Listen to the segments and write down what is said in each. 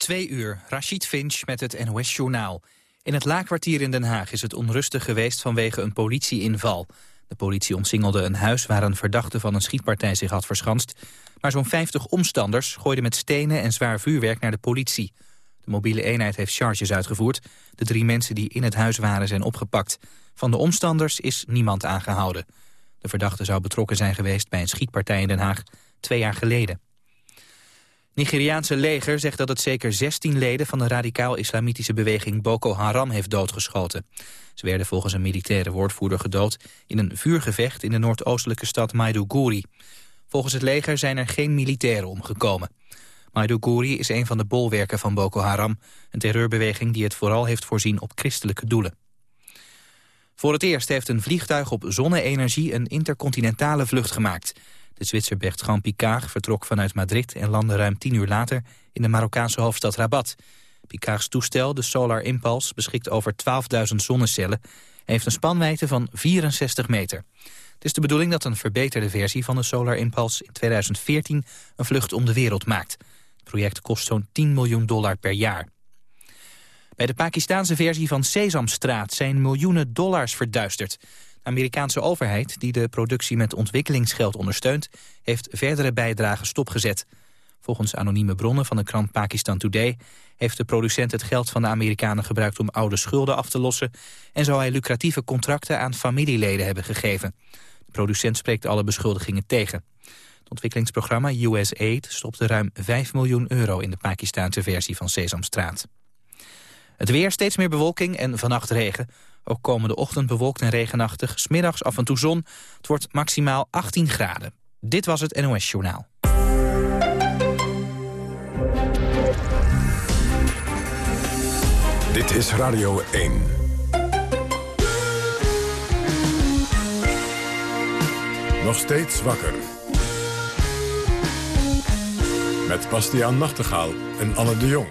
Twee uur, Rashid Finch met het NOS-journaal. In het Laakkwartier in Den Haag is het onrustig geweest vanwege een politieinval. De politie omsingelde een huis waar een verdachte van een schietpartij zich had verschanst. Maar zo'n 50 omstanders gooiden met stenen en zwaar vuurwerk naar de politie. De mobiele eenheid heeft charges uitgevoerd. De drie mensen die in het huis waren zijn opgepakt. Van de omstanders is niemand aangehouden. De verdachte zou betrokken zijn geweest bij een schietpartij in Den Haag twee jaar geleden. Nigeriaanse leger zegt dat het zeker 16 leden van de radicaal-islamitische beweging Boko Haram heeft doodgeschoten. Ze werden volgens een militaire woordvoerder gedood in een vuurgevecht in de noordoostelijke stad Maiduguri. Volgens het leger zijn er geen militairen omgekomen. Maiduguri is een van de bolwerken van Boko Haram, een terreurbeweging die het vooral heeft voorzien op christelijke doelen. Voor het eerst heeft een vliegtuig op zonne-energie een intercontinentale vlucht gemaakt. De Zwitser Bertrand Picard vertrok vanuit Madrid en landde ruim tien uur later in de Marokkaanse hoofdstad Rabat. Picards toestel, de Solar Impulse, beschikt over 12.000 zonnecellen en heeft een spanwijdte van 64 meter. Het is de bedoeling dat een verbeterde versie van de Solar Impulse in 2014 een vlucht om de wereld maakt. Het project kost zo'n 10 miljoen dollar per jaar. Bij de Pakistanse versie van Sesamstraat zijn miljoenen dollars verduisterd. De Amerikaanse overheid, die de productie met ontwikkelingsgeld ondersteunt... heeft verdere bijdragen stopgezet. Volgens anonieme bronnen van de krant Pakistan Today... heeft de producent het geld van de Amerikanen gebruikt om oude schulden af te lossen... en zou hij lucratieve contracten aan familieleden hebben gegeven. De producent spreekt alle beschuldigingen tegen. Het ontwikkelingsprogramma USAID stopte ruim 5 miljoen euro... in de Pakistanse versie van Sesamstraat. Het weer, steeds meer bewolking en vannacht regen. Ook komende ochtend bewolkt en regenachtig. Smiddags af en toe zon. Het wordt maximaal 18 graden. Dit was het NOS Journaal. Dit is Radio 1. Nog steeds wakker. Met Bastiaan Nachtegaal en Anne de Jong.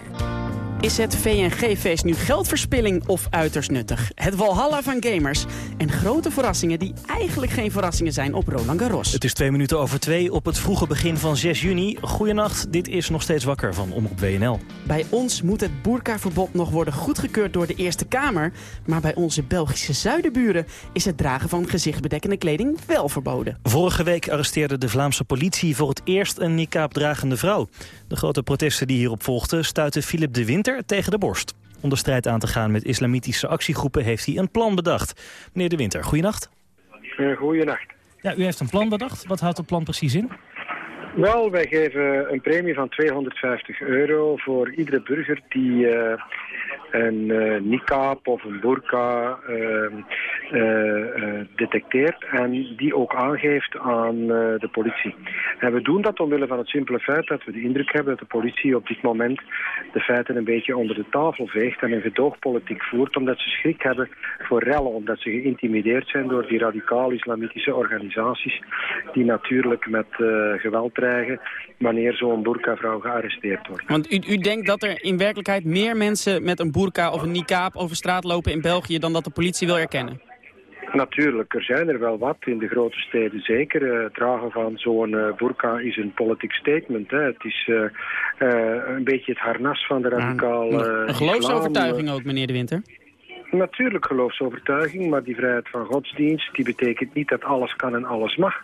Is het VNG-feest nu geldverspilling of uiterst nuttig? Het walhalla van gamers en grote verrassingen die eigenlijk geen verrassingen zijn op Roland Garros. Het is twee minuten over twee op het vroege begin van 6 juni. Goedenacht, dit is nog steeds wakker van Omroep WNL. Bij ons moet het boerkaverbod nog worden goedgekeurd door de Eerste Kamer. Maar bij onze Belgische zuidenburen is het dragen van gezichtsbedekkende kleding wel verboden. Vorige week arresteerde de Vlaamse politie voor het eerst een niqab-dragende vrouw. De grote protesten die hierop volgden stuitten Philip de Winter tegen de borst. Om de strijd aan te gaan met islamitische actiegroepen heeft hij een plan bedacht. Meneer de Winter, goeienacht. Uh, goeienacht. Ja, u heeft een plan bedacht. Wat houdt het plan precies in? Wel, wij geven een premie van 250 euro voor iedere burger die uh, een uh, niqab of een burka uh, detecteert en die ook aangeeft aan de politie. En we doen dat omwille van het simpele feit dat we de indruk hebben dat de politie op dit moment de feiten een beetje onder de tafel veegt en een gedoogpolitiek voert omdat ze schrik hebben voor rellen, omdat ze geïntimideerd zijn door die radicaal-islamitische organisaties die natuurlijk met geweld wanneer zo'n burka-vrouw gearresteerd wordt. Want u, u denkt dat er in werkelijkheid meer mensen met een burka of een niqab over straat lopen in België dan dat de politie wil erkennen? Natuurlijk, er zijn er wel wat, in de grote steden zeker. Uh, het dragen van zo'n uh, burka is een politiek statement. Hè. Het is uh, een beetje het harnas van de radicaal Een geloofsovertuiging ook, meneer De Winter? Natuurlijk geloofsovertuiging, maar die vrijheid van godsdienst... die betekent niet dat alles kan en alles mag.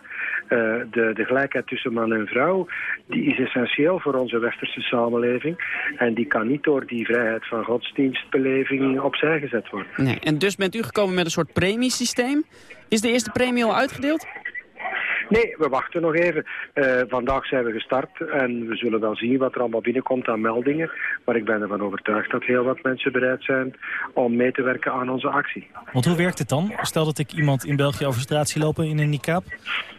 Uh, de, de gelijkheid tussen man en vrouw, die is essentieel voor onze westerse samenleving. En die kan niet door die vrijheid van godsdienstbeleving opzij gezet worden. Nee. En dus bent u gekomen met een soort premiesysteem. Is de eerste premie al uitgedeeld? Nee, we wachten nog even. Uh, vandaag zijn we gestart en we zullen wel zien wat er allemaal binnenkomt aan meldingen. Maar ik ben ervan overtuigd dat heel wat mensen bereid zijn om mee te werken aan onze actie. Want hoe werkt het dan? Stel dat ik iemand in België over straat zie lopen in een niqab.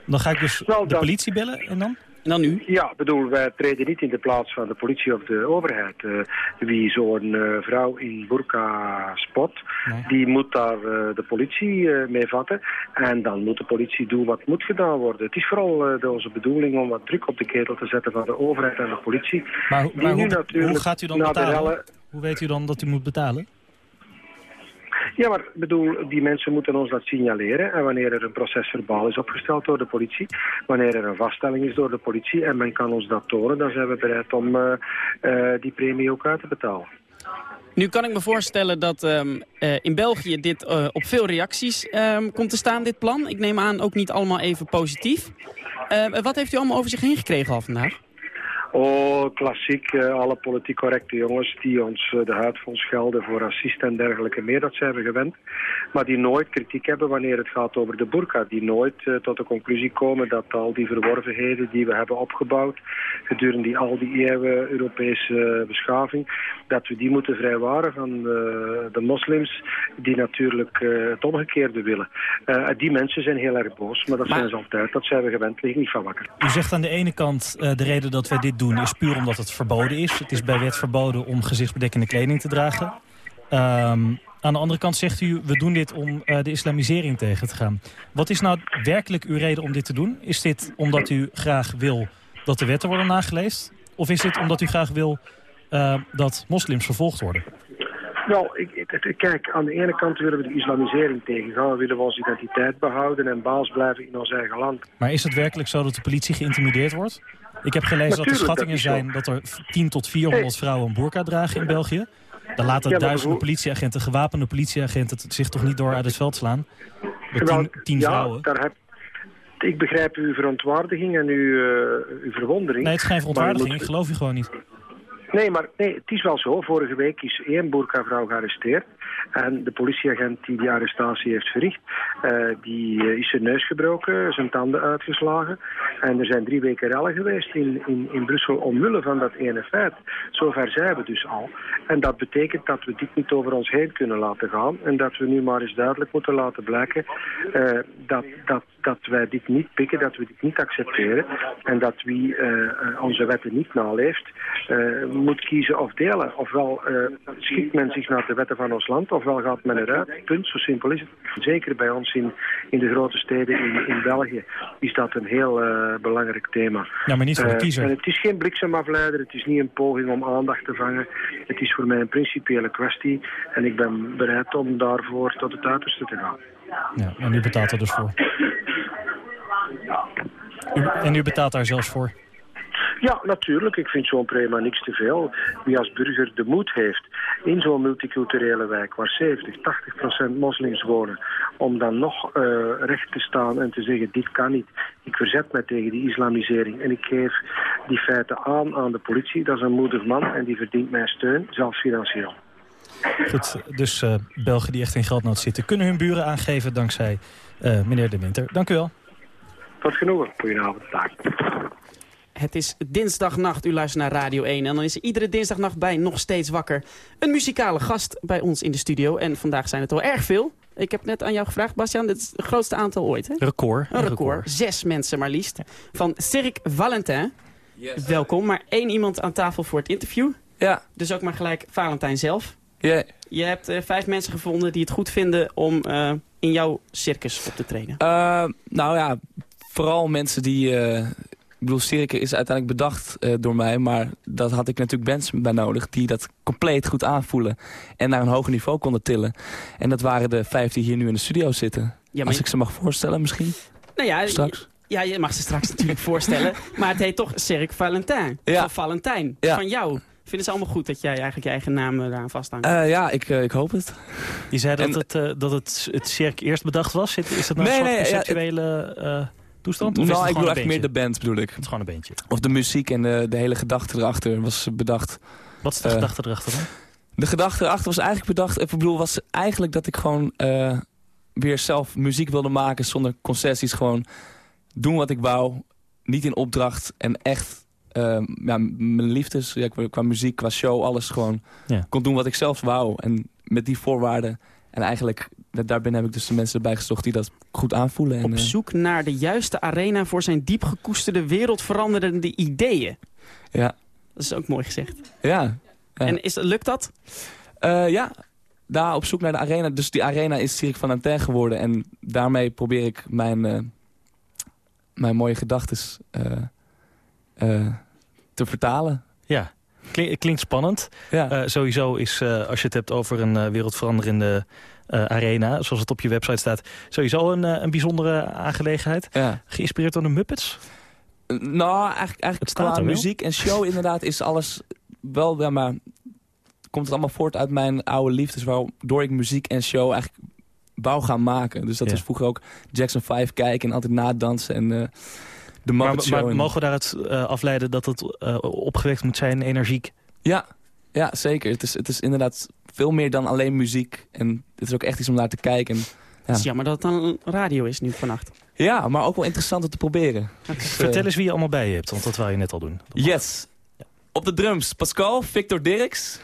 Dan ga ik dus de politie bellen en dan? En dan u? Ja, bedoel, wij treden niet in de plaats van de politie of de overheid. Uh, wie zo'n uh, vrouw in burka spot, nee. die moet daar uh, de politie mee vatten. En dan moet de politie doen wat moet gedaan worden. Het is vooral de, onze bedoeling om wat druk op de ketel te zetten van de overheid en de politie. Maar, maar hoe, hoe, gaat u dan betalen? Hoe weet u dan dat u moet betalen? Ja, maar bedoel, die mensen moeten ons dat signaleren. En wanneer er een proces verbaal is opgesteld door de politie, wanneer er een vaststelling is door de politie en men kan ons dat tonen, dan zijn we bereid om uh, uh, die premie ook uit te betalen. Nu kan ik me voorstellen dat um, uh, in België dit op veel reacties um, komt te staan, dit plan. Ik neem aan ook niet allemaal even positief. Uh, wat heeft u allemaal over zich heen gekregen al vandaag? Oh, klassiek. Uh, alle politiek correcte jongens die ons uh, de huid van schelden voor racisten en dergelijke meer. Dat zijn we gewend. Maar die nooit kritiek hebben wanneer het gaat over de burka. Die nooit uh, tot de conclusie komen dat al die verworvenheden die we hebben opgebouwd gedurende die, al die eeuwen Europese beschaving, dat we die moeten vrijwaren van de moslims die natuurlijk het omgekeerde willen. die mensen zijn heel erg boos, maar dat maar... zijn ze altijd. Dat zijn we gewend, ligt niet van wakker. U zegt aan de ene kant de reden dat wij dit doen is puur omdat het verboden is. Het is bij wet verboden om gezichtsbedekkende kleding te dragen. Um, aan de andere kant zegt u, we doen dit om uh, de islamisering tegen te gaan. Wat is nou werkelijk uw reden om dit te doen? Is dit omdat u graag wil dat de wetten worden nageleefd? Of is dit omdat u graag wil uh, dat moslims vervolgd worden? Nou, ik, ik, kijk, aan de ene kant willen we de islamisering tegengaan. We willen we onze identiteit behouden en baas blijven in ons eigen land. Maar is het werkelijk zo dat de politie geïntimideerd wordt? Ik heb gelezen dat er schattingen dat zijn dat er 10 tot 400 hey. vrouwen een burka dragen in België. Dan laten ja, duizenden politieagenten, gewapende politieagenten zich toch niet door uit het veld slaan? Met tien, tien ja, vrouwen. Daar heb, ik begrijp uw verontwaardiging en uw, uh, uw verwondering. Nee, het is geen verontwaardiging. Moet... Ik geloof u gewoon niet. Nee, maar nee, het is wel zo. Vorige week is één boerkavrouw gearresteerd. En de politieagent die die arrestatie heeft verricht, uh, die uh, is zijn neus gebroken, zijn tanden uitgeslagen. En er zijn drie weken rellen geweest in, in, in Brussel omwille van dat ene feit. Zover zijn we dus al. En dat betekent dat we dit niet over ons heen kunnen laten gaan. En dat we nu maar eens duidelijk moeten laten blijken uh, dat, dat, dat wij dit niet pikken, dat we dit niet accepteren. En dat wie onze wetten niet naleeft, moet kiezen of delen. Ofwel schikt men zich naar de wetten van ons land, ofwel gaat men eruit. Punt, zo simpel is het. Zeker bij ons in, in de grote steden in, in België is dat een heel uh, belangrijk thema. Ja, maar niet voor de kiezer. Uh, en het is geen bliksemafleider, het is niet een poging om aandacht te vangen. Het is voor mij een principiële kwestie en ik ben bereid om daarvoor tot het uiterste te gaan. Ja, en u betaalt er dus voor? U, en u betaalt daar zelfs voor? Ja, natuurlijk. Ik vind zo'n prima niks te veel. Wie als burger de moed heeft in zo'n multiculturele wijk waar 70, 80 procent moslims wonen, om dan nog uh, recht te staan en te zeggen dit kan niet. Ik verzet mij tegen die islamisering en ik geef die feiten aan aan de politie. Dat is een moedig man en die verdient mijn steun, zelfs financieel. Goed, dus uh, Belgen die echt in geldnood zitten... kunnen hun buren aangeven dankzij uh, meneer De Winter. Dank u wel. Tot genoegen. Goedenavond. Dag. Het is dinsdagnacht, u luistert naar Radio 1. En dan is er iedere dinsdagnacht bij Nog Steeds Wakker... een muzikale gast bij ons in de studio. En vandaag zijn het al erg veel. Ik heb net aan jou gevraagd, Bastiaan, dit is het grootste aantal ooit, hè? Record. Een record. record. Zes mensen maar liefst. Van Cirque Valentin. Yes. Welkom, maar één iemand aan tafel voor het interview. Ja. Dus ook maar gelijk Valentijn zelf. Ja. Yeah. Je hebt uh, vijf mensen gevonden die het goed vinden om uh, in jouw circus op te treden. Uh, nou ja, vooral mensen die... ik bedoel, cirkel is uiteindelijk bedacht uh, door mij, maar dat had ik natuurlijk mensen bij nodig die dat compleet goed aanvoelen en naar een hoger niveau konden tillen. En dat waren de vijf die hier nu in de studio zitten. Ja, Als ik ze mag voorstellen misschien, nou ja, straks. Ja, je mag ze straks natuurlijk voorstellen, maar het heet toch Cirque Valentin, ja. van Valentijn, ja. van jou. Vinden ze allemaal goed dat jij eigenlijk je eigen naam eraan vasthangt? Uh, ja, ik, uh, ik hoop het. Je zei dat, het, uh, dat het, het Cirque eerst bedacht was. Is dat nou nee, een soort nee, conceptuele... Toestand? Of nou, ik bedoel echt meer de band, bedoel ik. Het is gewoon een beentje. Of de muziek en de, de hele gedachte erachter was bedacht. Wat is de uh, gedachte erachter dan? De gedachte erachter was eigenlijk bedacht... Ik bedoel, was eigenlijk dat ik gewoon uh, weer zelf muziek wilde maken... zonder concessies, gewoon doen wat ik wou. Niet in opdracht en echt... Uh, ja, mijn liefdes, ja, qua, qua muziek, qua show, alles gewoon... Ja. kon doen wat ik zelf wou. En met die voorwaarden... En eigenlijk, daarbinnen heb ik dus de mensen erbij gezocht die dat goed aanvoelen. En, Op zoek naar de juiste arena voor zijn diep gekoesterde wereldveranderende ideeën. Ja. Dat is ook mooi gezegd. Ja. ja. En is, lukt dat? Uh, ja, daar op zoek naar de arena. Dus die arena is Cirque van Antin geworden. En daarmee probeer ik mijn, uh, mijn mooie gedachten uh, te vertalen. Ja. Klink, klinkt spannend. Ja. Uh, sowieso is, uh, als je het hebt over een uh, wereldveranderende arena... zoals het op je website staat, sowieso een, een bijzondere aangelegenheid. Ja. Geïnspireerd door de Muppets? nou, eigenlijk, eigenlijk qua muziek en show inderdaad is alles wel... Ja, maar komt het allemaal voort uit mijn oude liefdes... waardoor ik muziek en show eigenlijk wou gaan maken. Dus dat Ja. was vroeger ook Jackson 5 kijken en altijd nadansen en eh de Muppet Maar, Show. maar en- mogen we daaruit uh, afleiden dat het uh, opgewekt moet zijn, energiek? Ja, ja zeker. Het is, het is inderdaad veel meer dan alleen muziek. En het is ook echt iets om naar te kijken. En, Het is jammer dat het dan radio is nu vannacht. ja, maar ook wel interessant om te proberen. Dus, eh, Vertel eens wie je allemaal bij je hebt, want dat wou je net al doen. Yes. Op de drums Pascal, Victor Dirks.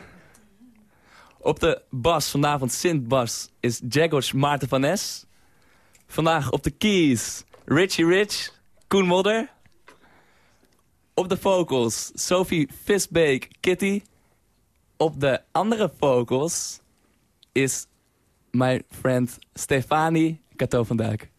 Op de bas vanavond Sint-bas is Jagos Maarten van Nes. Vandaag op de keys Richie Rich, Koen Modder. Op de vocals Sophie Visbeek, Kitty. Op de andere vocals is my friend Stefanie Cato van Dijk.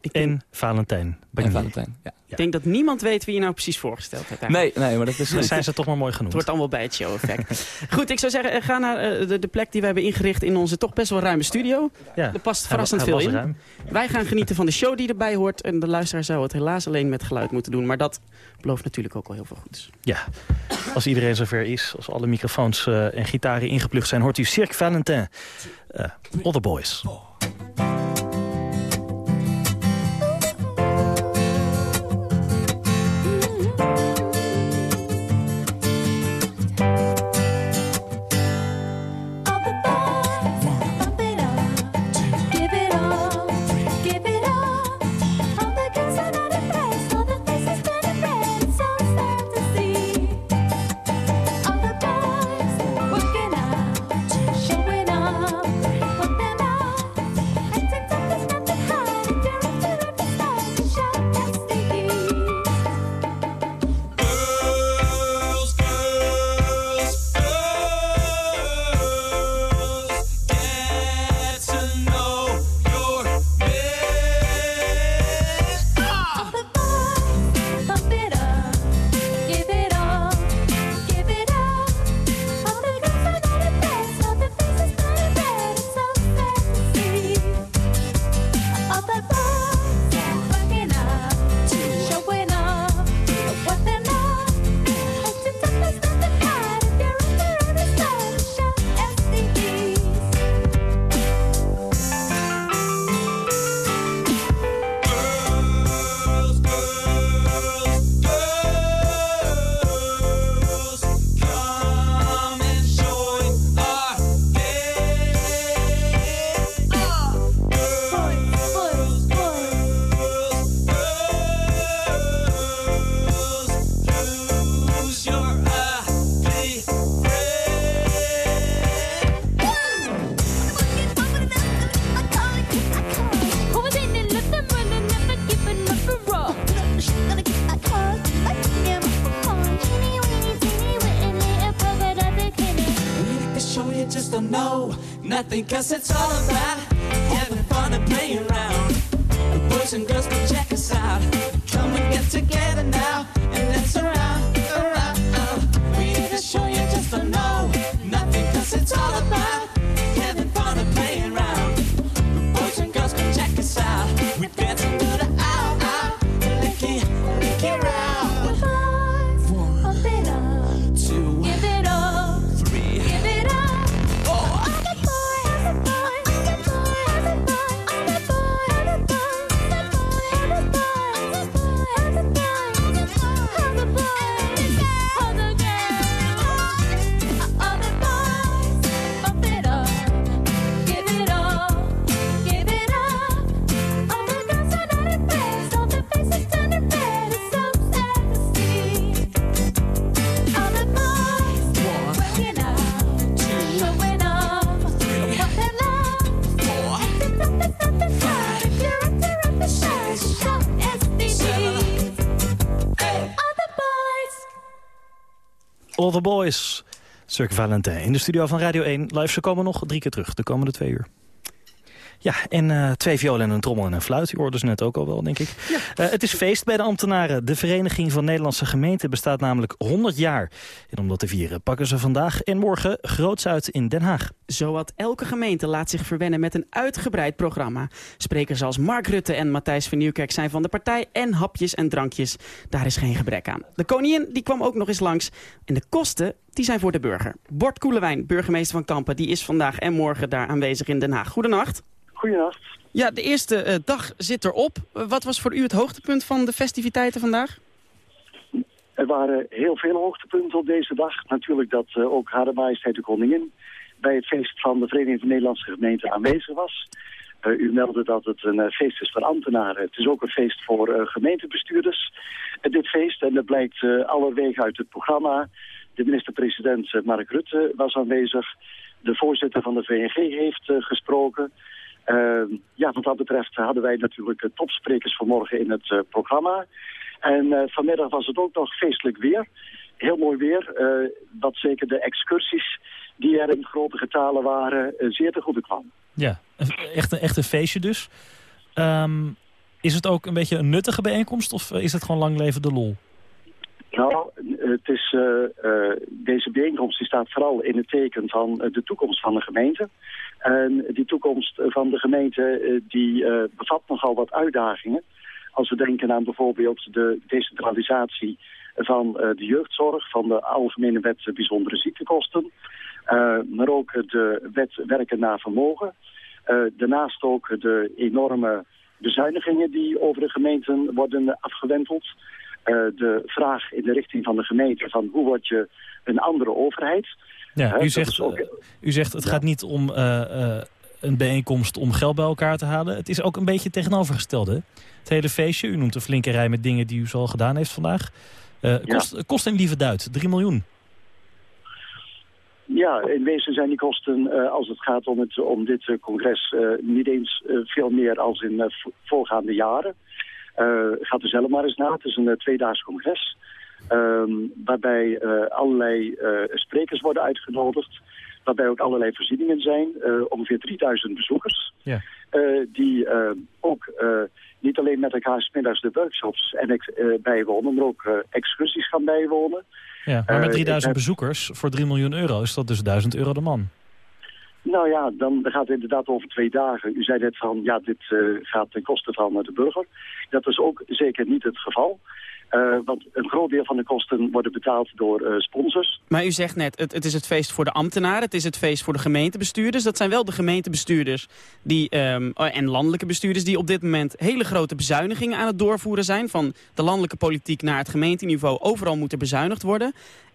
Ik denk, En Valentijn. En Bagnier. Valentijn. Ja. ik denk dat niemand weet wie je nou precies voorgesteld hebt. eigenlijk. Nee, nee, maar dat is... Dan zijn ze toch maar mooi Het genoemd. wordt allemaal bij het show-effect. Goed, ik zou zeggen, eh, ga naar eh, de, de plek die we hebben ingericht in onze toch best wel ruime studio. ja. Er past verrassend hij veel in. ruim. Wij gaan genieten van de show die erbij hoort. En de luisteraar zou het helaas alleen met geluid moeten doen. Maar dat belooft natuurlijk ook wel heel veel goeds. Ja, als iedereen zover is, als alle microfoons eh, en gitaren ingeplucht zijn... hoort u Cirque Valentin, uh, Other Boys. Nothing cause it's all about having fun and playing around. Boys and girls can check us out. Come and get together now The Boys, Cirque Valentin. In de studio van Radio 1. Live, ze komen nog drie keer terug de komende twee uur. Ja, en eh, twee violen en een trommel en een fluit. U hoorde ze net ook al wel, denk ik. Eh, het is feest bij de ambtenaren. De Vereniging van Nederlandse Gemeenten bestaat namelijk 100 jaar. En om dat te vieren pakken ze vandaag en morgen groots uit in Den Haag. Zowat elke gemeente laat zich verwennen met een uitgebreid programma. Sprekers als Mark Rutte en Matthijs van Nieuwkerk zijn van de partij... en hapjes en drankjes, daar is geen gebrek aan. De koningin die kwam ook nog eens langs. En de kosten die zijn voor de burger. Bart Koelewijn, burgemeester van Kampen... die is vandaag en morgen daar aanwezig in Den Haag. Goedenacht. Goedenacht. Ja, de eerste eh, dag zit erop. Wat was voor u het hoogtepunt van de festiviteiten vandaag? Er waren heel veel hoogtepunten op deze dag. Natuurlijk dat eh, ook Hare Majesteit de Koningin bij het feest van de Vereniging van Nederlandse Gemeenten aanwezig was. Eh, u meldde dat het een feest is voor ambtenaren. Het is ook een feest voor eh, gemeentebestuurders. Dit feest, en dat blijkt uh, allerwege uit het programma. De minister-president Mark Rutte was aanwezig. De voorzitter van de VNG heeft gesproken. Uh, ja, wat dat betreft hadden wij natuurlijk uh, topsprekers vanmorgen in het uh, programma. En uh, vanmiddag was het ook nog feestelijk weer. Heel mooi weer, wat zeker de excursies die er in grote getalen waren, zeer te goede kwam. Ja, echt een, echt een feestje dus. Um, is het ook een beetje een nuttige bijeenkomst of is het gewoon lang leven de lol? Nou, het is, uh, uh, deze bijeenkomst die staat vooral in het teken van de toekomst van de gemeente. En die toekomst van de gemeente die bevat nogal wat uitdagingen. Als we denken aan bijvoorbeeld de decentralisatie van de jeugdzorg, van de Algemene Wet Bijzondere Ziektekosten. maar ook de wet werken naar vermogen. daarnaast ook de enorme bezuinigingen die over de gemeenten worden afgewenteld. Uh, de vraag in de richting van de gemeente van hoe word je een andere overheid. Ja, u, zegt, ook, uh, u zegt het ja. gaat niet om uh, een bijeenkomst om geld bij elkaar te halen. Het is ook een beetje tegenovergestelde. Het hele feestje, u noemt een flinke rij met dingen die u zo al gedaan heeft vandaag. kost, ja. kost een lieve duit, 3 miljoen. Ja, in wezen zijn die kosten, als het gaat om, het, om dit congres, niet eens veel meer als in voorgaande jaren. Uh, gaat er zelf maar eens na. Het is een uh, tweedaags congres. Um, waarbij uh, allerlei sprekers worden uitgenodigd. Waarbij ook allerlei voorzieningen zijn. ongeveer 3000 bezoekers. Ja. die ook niet alleen met elkaar smiddags de workshops en bijwonen. Maar ook excursies gaan bijwonen. Ja, maar met 3000 bezoekers voor 3 miljoen euro is dat dus 1000 euro de man. Nou ja, dan gaat het inderdaad over twee dagen. U zei net van, ja, dit uh, gaat ten koste van de burger. Dat is ook zeker niet het geval. Uh, want een groot deel van de kosten worden betaald door sponsors. Maar u zegt net, het, het, is het feest voor de ambtenaren, het is het feest voor de gemeentebestuurders. Dat zijn wel de gemeentebestuurders die, um, en landelijke bestuurders die op dit moment hele grote bezuinigingen aan het doorvoeren zijn. Van de landelijke politiek naar het gemeenteniveau. Overal moet er bezuinigd worden.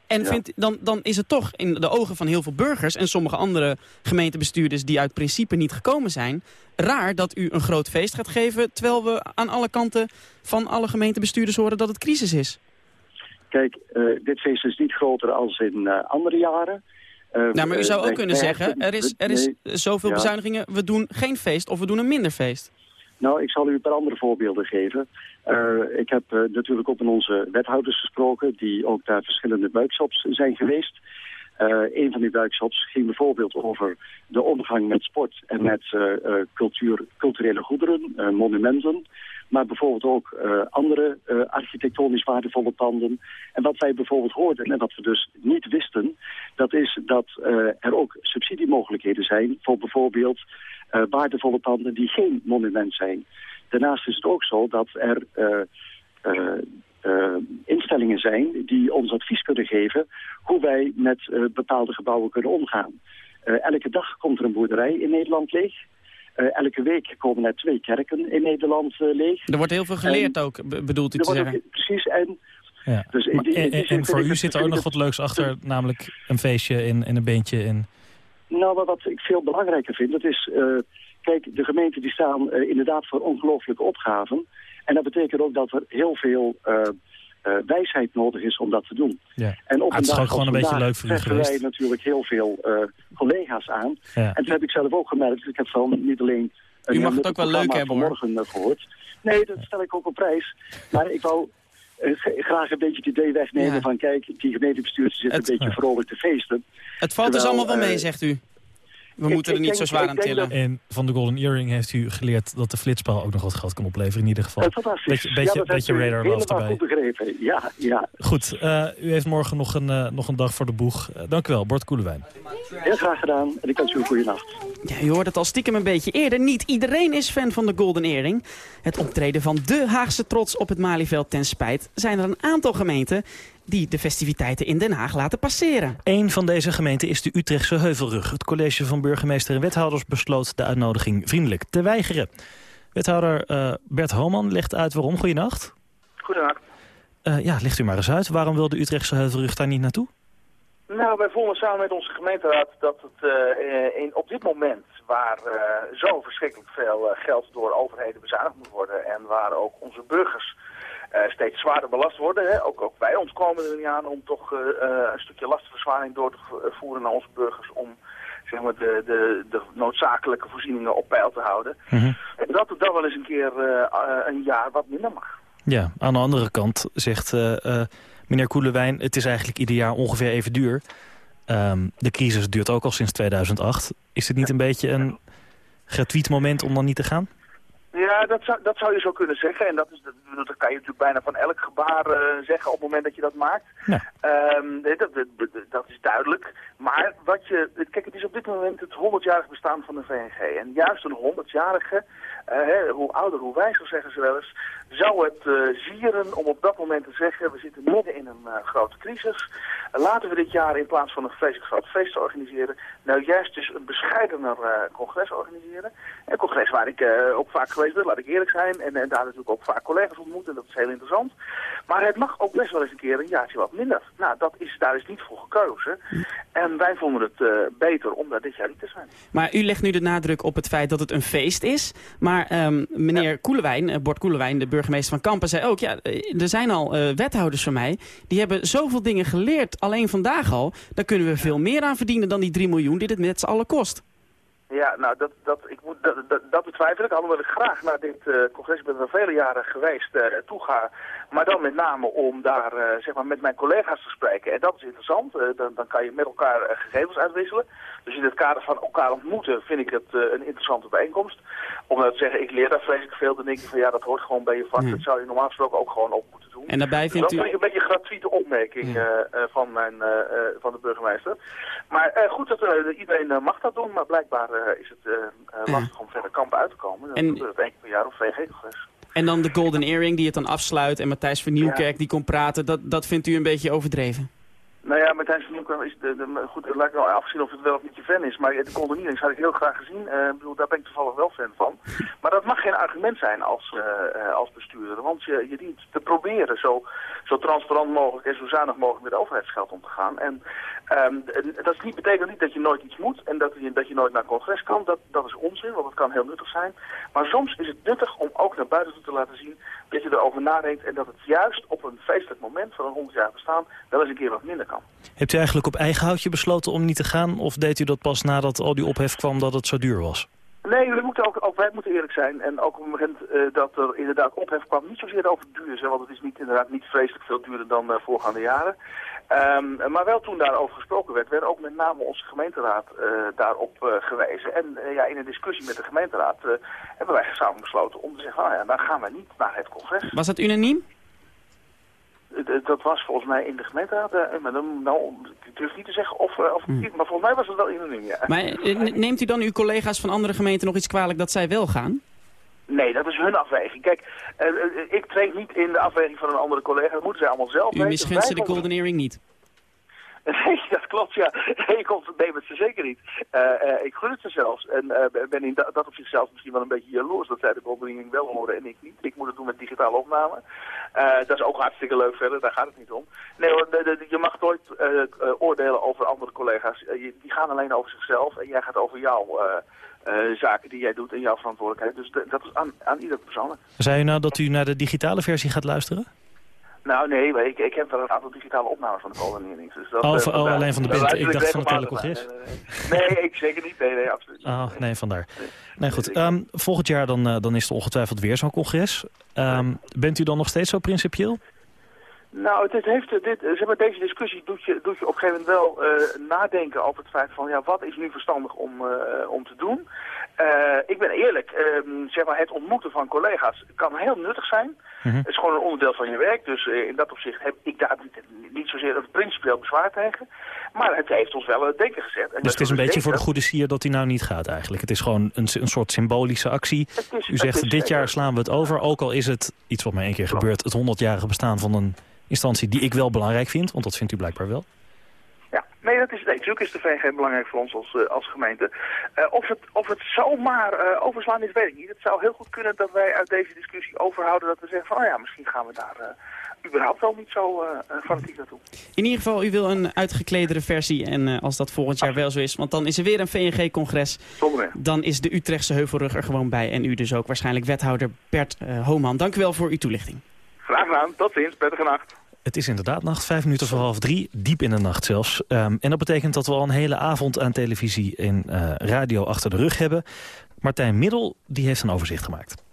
En ja. vindt, dan, dan is het toch in de ogen van heel veel burgers... en sommige andere gemeentebestuurders die uit principe niet gekomen zijn... raar dat u een groot feest gaat geven... terwijl we aan alle kanten van alle gemeentebestuurders horen dat het crisis is. Kijk, uh, dit feest is niet groter als in uh, andere jaren. Uh, nou, maar u zou ook kunnen zeggen, er is, er is nee, zoveel ja. bezuinigingen... we doen geen feest of we doen een minder feest. Nou, ik zal u een paar andere voorbeelden geven. Uh, ik heb uh, natuurlijk ook met onze wethouders gesproken... die ook daar verschillende workshops zijn geweest. Uh, een van die workshops ging bijvoorbeeld over de omgang met sport... en met cultuur, culturele goederen, monumenten... maar bijvoorbeeld ook andere architectonisch waardevolle panden. En wat wij bijvoorbeeld hoorden en wat we dus niet wisten... dat is dat er ook subsidiemogelijkheden zijn voor bijvoorbeeld... Waardevolle panden die geen monument zijn. Daarnaast is het ook zo dat er uh, uh, instellingen zijn die ons advies kunnen geven hoe wij met bepaalde gebouwen kunnen omgaan. elke dag komt er een boerderij in Nederland leeg. elke week komen er twee kerken in Nederland leeg. Er wordt heel veel geleerd en, ook, bedoelt u te zeggen. Ook, precies, en ja. Dus maar, die, en, die en voor u zit er ook nog wat leuks achter, namelijk een feestje en, en een beentje. En... Nou, maar wat ik veel belangrijker vind, dat is... Uh, kijk, de gemeenten die staan uh, inderdaad voor ongelooflijke opgaven. En dat betekent ook dat er heel veel uh, wijsheid nodig is om dat te doen. Ja. En op ah, het is dag gewoon een beetje leuk voor u geweest. wij natuurlijk heel veel collega's aan. Ja. En toen heb ik zelf ook gemerkt, ik heb van niet alleen... U mag het ook wel leuk hebben, vanmorgen gehoord. Nee, dat stel ik ook op prijs. Maar ik wou graag een beetje het idee wegnemen ja. van... kijk, die gemeentebestuurders zitten het, een beetje vrolijk te feesten. Het valt Terwijl, dus allemaal wel mee, uh, zegt u? We Ik- moeten er niet denk- zo zwaar aan tillen. dat- En van de Golden Earring heeft u geleerd dat de flitspaal ook nog wat geld kan opleveren in ieder geval. Fantastisch. Beetje, Ja, beetje, dat beetje u radar love erbij. goed begrepen. Ja, ja. Goed, eh, u heeft morgen nog een, eh, nog een dag voor de boeg. Eh, dank u wel, Bart Koelewijn. Heel graag gedaan. En ik wens u een goede nacht. Ja, je hoort het al stiekem een beetje eerder. Niet iedereen is fan van de Golden Earring. Het optreden van de Haagse trots op het Malieveld ten spijt... zijn er een aantal gemeenten die de festiviteiten in Den Haag laten passeren. Een van deze gemeenten is de Utrechtse Heuvelrug. Het college van burgemeester en wethouders besloot de uitnodiging vriendelijk te weigeren. Wethouder eh, Bert Homan legt uit waarom. Goedenacht. Goedenavond. Eh, ja, ligt u maar eens uit. Waarom wil de Utrechtse Heuvelrug daar niet naartoe? Nou, wij vonden samen met onze gemeenteraad dat het eh, in, op dit moment, waar eh, zo verschrikkelijk veel geld door overheden bezuinigd moet worden en waar ook onze burgers steeds zwaarder belast worden, hè, ook, ook wij ons komen er niet aan om toch eh, eh, een stukje lastenverzwaring door te voeren naar onze burgers om zeg maar, de, de, de noodzakelijke voorzieningen op peil te houden. En dat het dan wel eens een keer eh, eh, een jaar wat minder mag. Ja, aan de andere kant zegt eh, eh, meneer Koelewijn... het is eigenlijk ieder jaar ongeveer even duur. Ehm, de crisis duurt ook al sinds 2008. Is het niet een beetje een gratuit moment om dan niet te gaan? Ja, dat zou, dat zou je zo kunnen zeggen. En dat, is, dat, dat kan je natuurlijk bijna van elk gebaar eh, zeggen op het moment dat je dat maakt. Ja. Ehm, dat, dat, dat- is duidelijk. Maar wat je, kijk, het is op dit moment het 100-jarig bestaan van de VNG. En juist een 100-jarige, eh, hè, hoe ouder hoe wijzer zeggen ze wel eens, zou het eh, zieren om op dat moment te zeggen, we zitten midden in een eh, grote crisis. Eh, laten we dit jaar in plaats van een vreselijk groot feest te organiseren, nou juist dus een bescheidener eh, congres organiseren. Een congres waar ik eh, ook vaak geweest ben, laat ik eerlijk zijn. En, en daar natuurlijk ook vaak collega's ontmoet en dat is heel interessant. Maar het mag ook best wel eens een keer een jaartje wat minder. Nou, dat is, daar is niet voor gekozen. En wij vonden het eh, beter om daar dit jaar niet te zijn. Maar u legt nu de nadruk op het feit dat het een feest is. Maar ehm, meneer Koelewijn, eh, Bord Koelewijn, de burgemeester van Kampen, zei ook... ja, eh, er zijn al eh, wethouders van mij, die hebben zoveel dingen geleerd, alleen vandaag al. Daar kunnen we veel meer aan verdienen dan die 3 miljoen die dit met z'n allen kost. Ja, nou, dat, dat, ik moet, dat, dat, dat betwijfel ik. Alhoewel ik graag naar dit congres, ik ben er al vele jaren geweest, eh toe ga. Maar dan met name om daar eh, zeg maar met mijn collega's te spreken. En dat is interessant. Eh, dan, dan kan je met elkaar eh, gegevens uitwisselen. Dus in het kader van elkaar ontmoeten vind ik het een interessante bijeenkomst. Om nou te zeggen, ik leer daar vreselijk veel. Dan denk ik van ja, dat hoort gewoon bij je vak. Ja. Dat zou je normaal gesproken ook gewoon op moeten doen. En daarbij Dus vindt dat u... vind ik een beetje een gratuite opmerking van, mijn, van de burgemeester. Maar goed, dat, iedereen mag dat doen, maar blijkbaar is het lastig om verder kampen uit te komen. Dan En- gebeurt het één keer per jaar of VG-congres. En dan de Golden Earring die het dan afsluit en Matthijs van Nieuwkerk die komt praten. Dat, dat vindt u een beetje overdreven? Nou ja, Martijn van Nieuwkerk is de, de, goed, het lijkt wel afzien of het wel of niet je fan is. Maar de condonering had ik heel graag gezien. Eh, ik bedoel, daar ben ik toevallig wel fan van. Maar dat mag geen argument zijn als, eh, eh, als bestuurder. Want je, je dient te proberen zo, zo transparant mogelijk en zo zuinig mogelijk met overheidsgeld om te gaan. En ehm, en dat is niet, betekent niet dat je nooit iets moet en dat je, dat je nooit naar een congres kan. Dat, dat is onzin, want het kan heel nuttig zijn. Maar soms is het nuttig om ook naar buiten toe te laten zien dat je erover nadenkt. En dat het juist op een feestelijk moment van een 100 jaar bestaan wel eens een keer wat minder kan. Hebt u eigenlijk op eigen houtje besloten om niet te gaan? Of deed u dat pas nadat al die ophef kwam dat het zo duur was? Nee, we moeten ook, ook wij moeten eerlijk zijn. En ook op het moment eh, dat er inderdaad ophef kwam, niet zozeer over duur zijn, want het is niet, inderdaad niet vreselijk veel duurder dan eh, voorgaande jaren. Ehm, maar wel toen daarover gesproken werd, werd ook met name onze gemeenteraad eh, daarop eh, gewezen. En ja, in een discussie met de gemeenteraad eh, hebben wij samen besloten om te zeggen, nou ja, dan gaan we niet naar het congres. Was dat unaniem? Eh, d- Dat was volgens mij in de gemeenteraad, eh, maar dan, nou, ik durf niet te zeggen of, eh, of het niet, maar volgens mij was het wel unaniem, ja. Maar eh, ne- neemt u dan uw collega's van andere gemeenten nog iets kwalijk dat zij wel gaan? Nee, dat is hun afweging. Kijk, eh, eh, ik treed niet in de afweging van een andere collega. Dat moeten zij allemaal zelf U weten. Wij ze de Earring niet. Nee, dat klopt, ja. Ik ontneem het ze zeker niet. Eh, eh, ik gun het ze zelfs. En eh, ben in da- dat op zichzelf misschien wel een beetje jaloers dat zij de Golden wel horen en ik niet. Ik moet het doen met digitale opname. Eh, dat is ook hartstikke leuk verder, daar gaat het niet om. Nee hoor, je mag nooit eh, eh, oordelen over andere collega's. Die gaan alleen over zichzelf en jij gaat over jouw zaken die jij doet en jouw verantwoordelijkheid. Dus dat is aan, aan ieder persoonlijk. Zei u nou dat u naar de digitale versie gaat luisteren? Nou nee, maar ik, ik heb wel een aantal digitale opnames van de Golden Dus dat, Oh, eh, oh, alleen van de band. Ik dacht van het hele congres. Nee, nee, nee. Nee, ik zeker niet. Nee, nee, absoluut. Ah, nee, vandaar. Nee, goed. Ehm, volgend jaar dan, eh, dan is er ongetwijfeld weer zo'n congres. Ehm, bent u dan nog steeds zo principieel? Nou, dit heeft, dit, zeg maar, deze discussie doet je, doet je op een gegeven moment wel eh, nadenken over het feit van, ja, wat is nu verstandig om, eh, om te doen? Eh, ik ben eerlijk, ehm, zeg maar, het ontmoeten van collega's kan heel nuttig zijn. Het is gewoon een onderdeel van je werk, dus eh, in dat opzicht heb ik daar niet, niet zozeer een principieel bezwaar tegen. Maar het heeft ons wel het denken gezet. En Dus het is een beetje voor de goede sier dat hij nou niet gaat eigenlijk. Het is gewoon een, een soort symbolische actie. Het is- U het zegt is dit jaar slaan we het over. Ook al is het iets wat maar één keer gebeurt. Het 100-jarige bestaan van een instantie die ik wel belangrijk vind. Want dat vindt u blijkbaar wel. Ja, nee, dat is, nee, natuurlijk is de VNG belangrijk voor ons als, eh, als gemeente. Eh, of, het, of het zomaar eh, overslaan is, weet ik niet. Het zou heel goed kunnen dat wij uit deze discussie overhouden dat we zeggen van, oh ja, misschien gaan we daar überhaupt wel niet zo fanatiek naartoe. In ieder geval, u wil een uitgekledere versie. En als dat volgend jaar wel zo is, want dan is er weer een VNG-congres. Dan is de Utrechtse Heuvelrug er gewoon bij. En u dus ook waarschijnlijk wethouder Bert Homan. Dank u wel voor uw toelichting. Graag gedaan, tot ziens, prettige nacht. Het is inderdaad nacht, vijf minuten voor half drie, diep in de nacht zelfs. Ehm, en dat betekent dat we al een hele avond aan televisie en eh, radio achter de rug hebben. Martijn Middel, die heeft een overzicht gemaakt.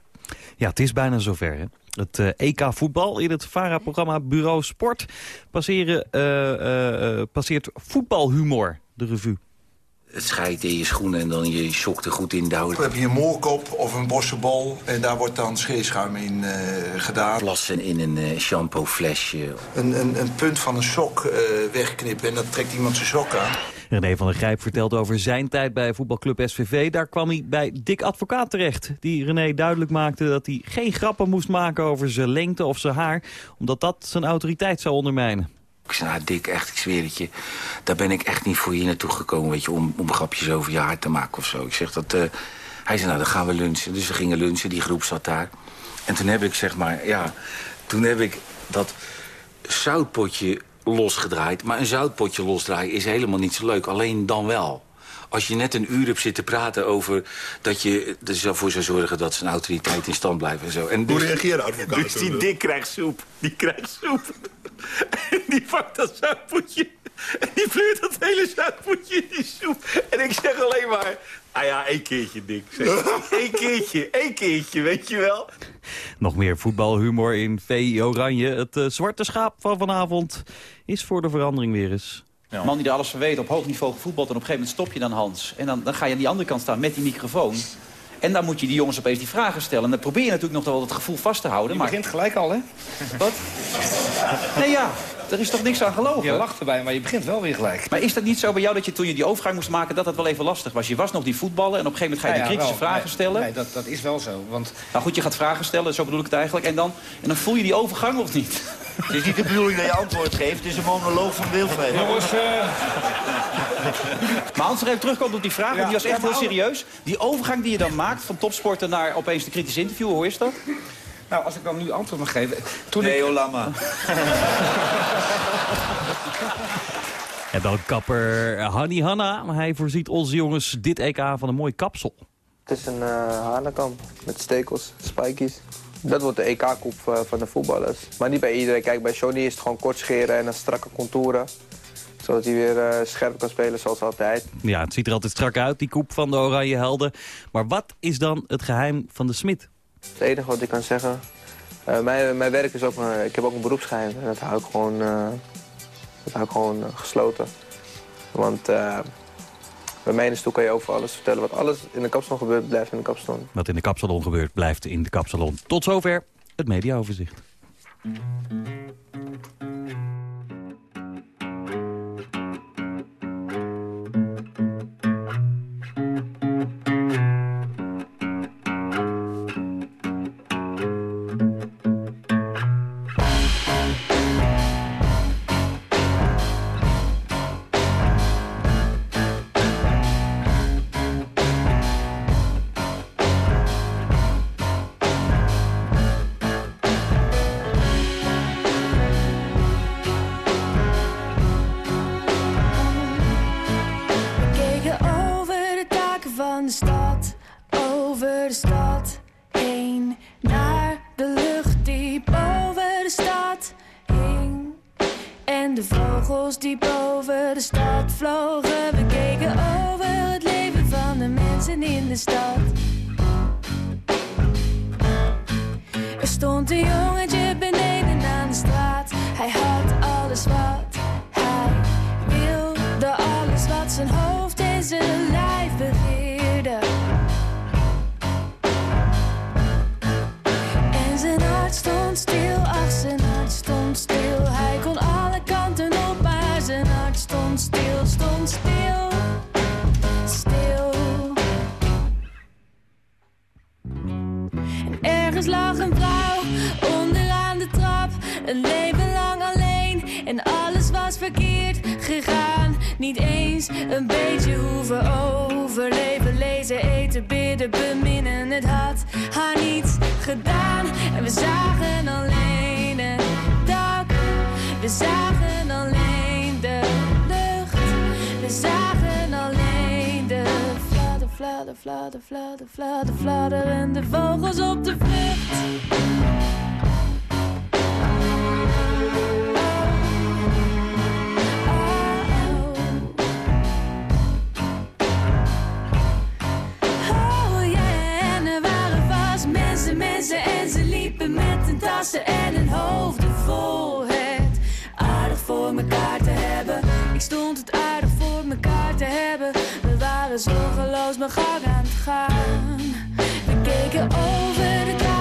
Ja, het is bijna zover. Hè? Het eh, EK voetbal in het VARA-programma Bureau Sport passeren, eh, passeert voetbalhumor de revue. Het scheidt in je schoenen en dan je sok er goed in douwen. Dan heb je een moorkop of een bossenbol en daar wordt dan scheerschuim in eh, gedaan. Plassen in een eh, shampooflesje. Een, een, een punt van een sok eh, wegknippen en dan trekt iemand zijn sok aan. René van der Grijp vertelt over zijn tijd bij voetbalclub SVV. Daar kwam hij bij Dick Advocaat terecht. Die René duidelijk maakte dat hij geen grappen moest maken over zijn lengte of zijn haar. Omdat dat zijn autoriteit zou ondermijnen. Ik zei, nou echt, ik zweer het je. Daar ben ik echt niet voor hier naartoe gekomen, weet je, om, om grapjes over je haar te maken of zo. Ik zeg dat... eh, hij zei, nou, dan gaan we lunchen. Dus we gingen lunchen, die groep zat daar. En toen heb ik, zeg maar, ja... Toen heb ik dat zoutpotje losgedraaid. Maar een zoutpotje losdraaien is helemaal niet zo leuk. Alleen dan wel. Als je net een uur hebt zitten praten over dat je ervoor zou zorgen dat zijn autoriteit in stand blijft en zo. En Hoe dus- reageerde advocaat Dus die dik krijgt soep. Die krijgt soep. En die vangt dat zoutpoetje. En die vleurt dat hele zoutpoetje in die soep. En ik zeg alleen maar... Ah ja, één keertje, Dick. Zeg. Eén keertje, één keertje, weet je wel. Nog meer voetbalhumor in VI Oranje. Het eh, zwarte schaap van vanavond is voor de verandering weer eens. Een man die er alles van weet, op hoog niveau gevoetbald... en op een gegeven moment stop je dan Hans. En dan, dan ga je aan die andere kant staan met die microfoon. En dan moet je die jongens opeens die vragen stellen. En dan probeer je natuurlijk nog wel het gevoel vast te houden. Je maar... begint gelijk al, hè? Wat? Nee, ja. Er is toch niks aan geloven? Je lacht erbij, maar je begint wel weer gelijk. Maar is dat niet zo bij jou dat je toen je die overgang moest maken... dat dat wel even lastig was? Je was nog die voetballer en op een gegeven moment ga je Ja, die ja, kritische wel. vragen Nee, stellen. Nee, dat, dat is wel zo. Want Nou goed, je gaat vragen stellen, zo bedoel ik het eigenlijk. En dan, en dan voel je die overgang of niet? Het is niet de bedoeling dat je antwoord geeft. Het is een monoloog van Wilfred. jongens, eh, Maar Hans, even terugkomt op die vraag, want die was echt ja, heel serieus. Die overgang die je dan maakt van topsporter naar opeens de kritische interview, hoe is dat? nou, als ik dan nu antwoord mag geven. Toen Nee, ik, Olama. En dan kapper Hanni Hanna. Hij voorziet onze jongens dit EK van een mooi kapsel. Het is een uh, met stekels, spikies. Dat wordt de EK-koep eh, van de voetballers. Maar niet bij iedereen. Kijk, bij Johnny is het gewoon kort scheren en een strakke contouren. Zodat hij weer eh, scherp kan spelen zoals altijd. Ja, het ziet er altijd strak uit, die koep van de Oranje Helden. Maar wat is dan het geheim van de smid? Het enige wat ik kan zeggen... eh, mijn, mijn werk is ook... een- ik heb ook een beroepsgeheim. En dat hou ik gewoon, dat hou ik gewoon gesloten. Want bij mij in de stoel kan je over alles vertellen. Wat alles in de kapsalon gebeurt, blijft in de kapsalon. Wat in de kapsalon gebeurt, blijft in de kapsalon. Tot zover het mediaoverzicht. Een beetje hoeven overleven. Lezen, eten, bidden, beminnen, het had haar niets gedaan. En we zagen alleen het dak, we zagen alleen de lucht, we zagen alleen de fladder, fladder, fladder, fladder, fladder, fladder en de vogels op de vlucht. En ze liepen met hun tassen en hun hoofden vol. Het aardig voor mekaar te hebben, ik stond het aardig voor mekaar te hebben. We waren zorgeloos mijn gang aan het gaan. We keken over de daken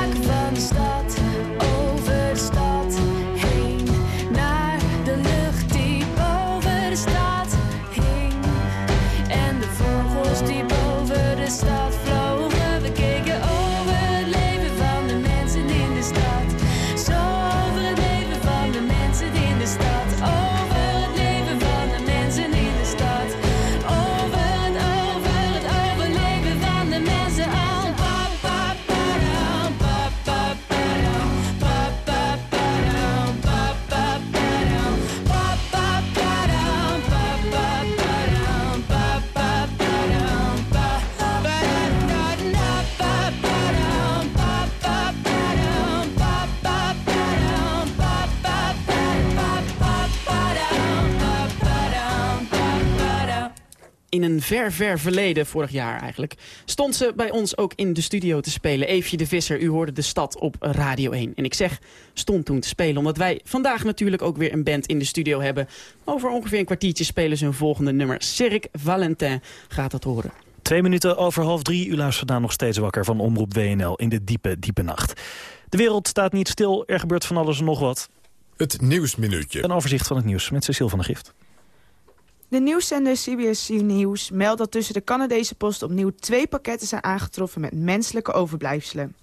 In een ver, ver verleden, vorig jaar eigenlijk, stond ze bij ons ook in de studio te spelen. Eefje de Visser, u hoorde de stad op Radio 1. En ik zeg stond toen te spelen, omdat wij vandaag natuurlijk ook weer een band in de studio hebben. Over ongeveer een kwartiertje spelen ze hun volgende nummer. Cirque Valentin gaat dat horen. Twee minuten over half drie. U luistert daar nog steeds wakker van Omroep WNL in de diepe, diepe nacht. De wereld staat niet stil. Er gebeurt van alles en nog wat. Het Nieuwsminuutje. Een overzicht van het nieuws met Cecile van der Gift. De nieuwszender CBS News meldt dat tussen de Canadese post opnieuw twee pakketten zijn aangetroffen met menselijke overblijfselen.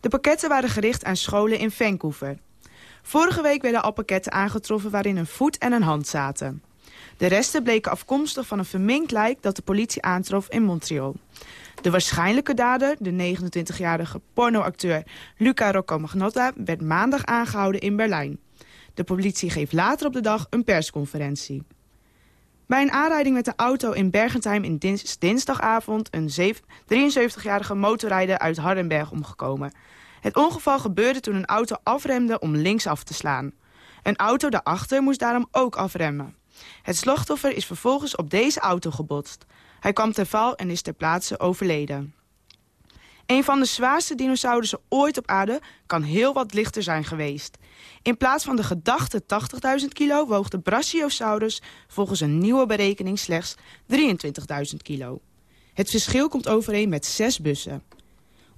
De pakketten waren gericht aan scholen in Vancouver. Vorige week werden al pakketten aangetroffen waarin een voet en een hand zaten. De resten bleken afkomstig van een verminkt lijk dat de politie aantrof in Montreal. De waarschijnlijke dader, de 29-jarige pornoacteur Luca Roccamagnotta, werd maandag aangehouden in Berlijn. De politie geeft later op de dag een persconferentie. Bij een aanrijding met de auto in Bergentheim in dins dinsdagavond... een zeven- 73-jarige motorrijder uit Hardenberg omgekomen. Het ongeval gebeurde toen een auto afremde om linksaf te slaan. Een auto daarachter moest daarom ook afremmen. Het slachtoffer is vervolgens op deze auto gebotst. Hij kwam ter val en is ter plaatse overleden. Een van de zwaarste dinosaurussen ooit op aarde kan heel wat lichter zijn geweest. In plaats van de gedachte 80.000 kilo woog de Brachiosaurus volgens een nieuwe berekening slechts 23.000 kilo. Het verschil komt overeen met zes bussen.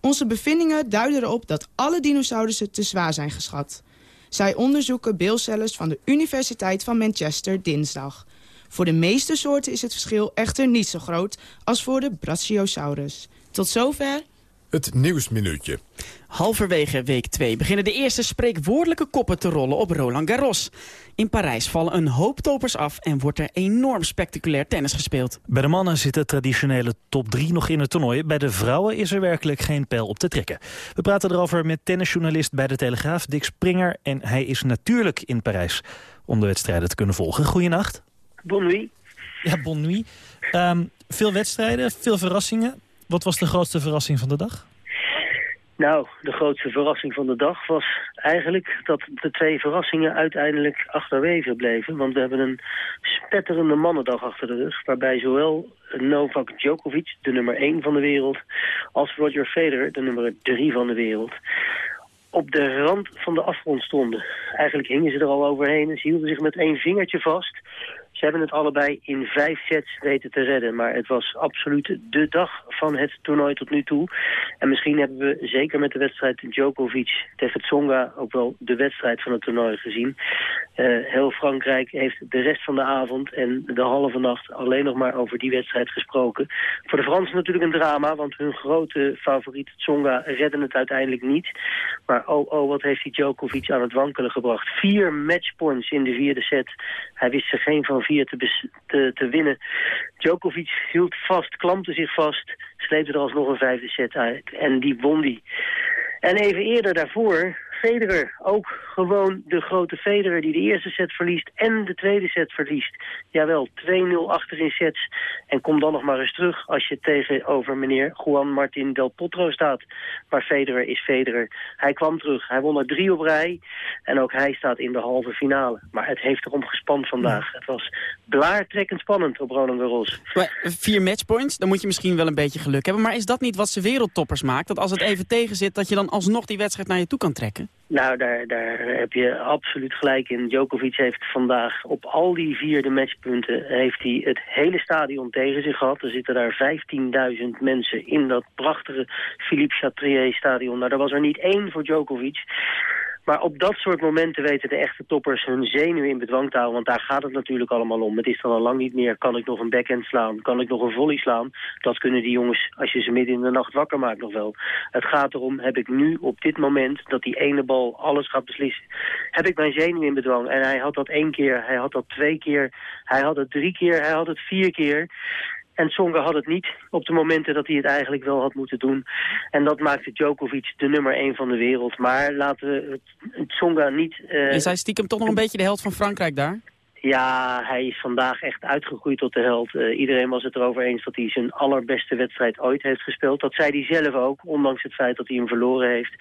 Onze bevindingen duiden erop dat alle dinosaurussen te zwaar zijn geschat. Zij onderzoeken beelcellen van de Universiteit van Manchester dinsdag. Voor de meeste soorten is het verschil echter niet zo groot als voor de Brachiosaurus. Tot zover Het Nieuwsminuutje. Halverwege week 2 beginnen de eerste spreekwoordelijke koppen te rollen op Roland Garros. In Parijs vallen een hoop topers af en wordt er enorm spectaculair tennis gespeeld. Bij de mannen zit de traditionele top 3 nog in het toernooi. Bij de vrouwen is er werkelijk geen pijl op te trekken. We praten erover met tennisjournalist bij de Telegraaf, Dick Springer. En hij is natuurlijk in Parijs om de wedstrijden te kunnen volgen. Goeienacht. Bon nuit. Ja, bon nuit. Ehm, veel wedstrijden, veel verrassingen. Wat was de grootste verrassing van de dag? Nou, de grootste verrassing van de dag was eigenlijk dat de twee verrassingen uiteindelijk achterwege bleven. Want we hebben een spetterende mannendag achter de rug. Waarbij zowel Novak Djokovic, de nummer 1 van de wereld, als Roger Federer, de nummer 3 van de wereld, op de rand van de afgrond stonden. Eigenlijk hingen ze er al overheen en ze hielden zich met één vingertje vast. Ze hebben het allebei in vijf sets weten te redden. Maar het was absoluut de dag van het toernooi tot nu toe. En misschien hebben we zeker met de wedstrijd Djokovic tegen Tsonga ook wel de wedstrijd van het toernooi gezien. Eh, heel Frankrijk heeft de rest van de avond en de halve nacht alleen nog maar over die wedstrijd gesproken. Voor de Fransen natuurlijk een drama, want hun grote favoriet Tsonga redden het uiteindelijk niet. Maar oh oh, wat heeft die Djokovic aan het wankelen gebracht. Vier matchpoints in de vierde set. Hij wist er geen van te, te, te winnen. Djokovic hield vast, klampte zich vast, sleepte er alsnog een vijfde set uit. En die won die. En even eerder daarvoor, Federer. Ook gewoon de grote Federer die de eerste set verliest en de tweede set verliest. Jawel, 2-0 achter in sets. En kom dan nog maar eens terug als je tegenover meneer Juan Martin Del Potro staat. Maar Federer is Federer. Hij kwam terug. Hij won er drie op rij. En ook hij staat in de halve finale. Maar het heeft erom gespand vandaag. Het was blaartrekkend spannend op Roland Garros. Maar vier matchpoints, dan moet je misschien wel een beetje geluk hebben. Maar is dat niet wat ze wereldtoppers maakt? Dat als het even tegen zit, dat je dan alsnog die wedstrijd naar je toe kan trekken? Nou, daar, daar heb je absoluut gelijk in. Djokovic heeft vandaag op al die vierde matchpunten... heeft hij het hele stadion tegen zich gehad. Er zitten daar 15.000 mensen in dat prachtige Philippe Chatrier stadion. Nou, daar was er niet één voor Djokovic. Maar op dat soort momenten weten de echte toppers hun zenuwen in bedwang te houden. Want daar gaat het natuurlijk allemaal om. Het is dan al lang niet meer, kan ik nog een backhand slaan? Kan ik nog een volley slaan? Dat kunnen die jongens, als je ze midden in de nacht wakker maakt, nog wel. Het gaat erom, heb ik nu op dit moment dat die ene bal alles gaat beslissen. Heb ik mijn zenuwen in bedwang? En hij had dat één keer, hij had dat twee keer, hij had het drie keer, hij had het vier keer. En Tsonga had het niet op de momenten dat hij het eigenlijk wel had moeten doen. En dat maakte Djokovic de nummer één van de wereld. Maar laten we het Tsonga niet... eh, Is hij stiekem toch nog een beetje de held van Frankrijk daar? ja, hij is vandaag echt uitgegroeid tot de held. Eh, iedereen was het erover eens dat hij zijn allerbeste wedstrijd ooit heeft gespeeld. Dat zei hij zelf ook, ondanks het feit dat hij hem verloren heeft.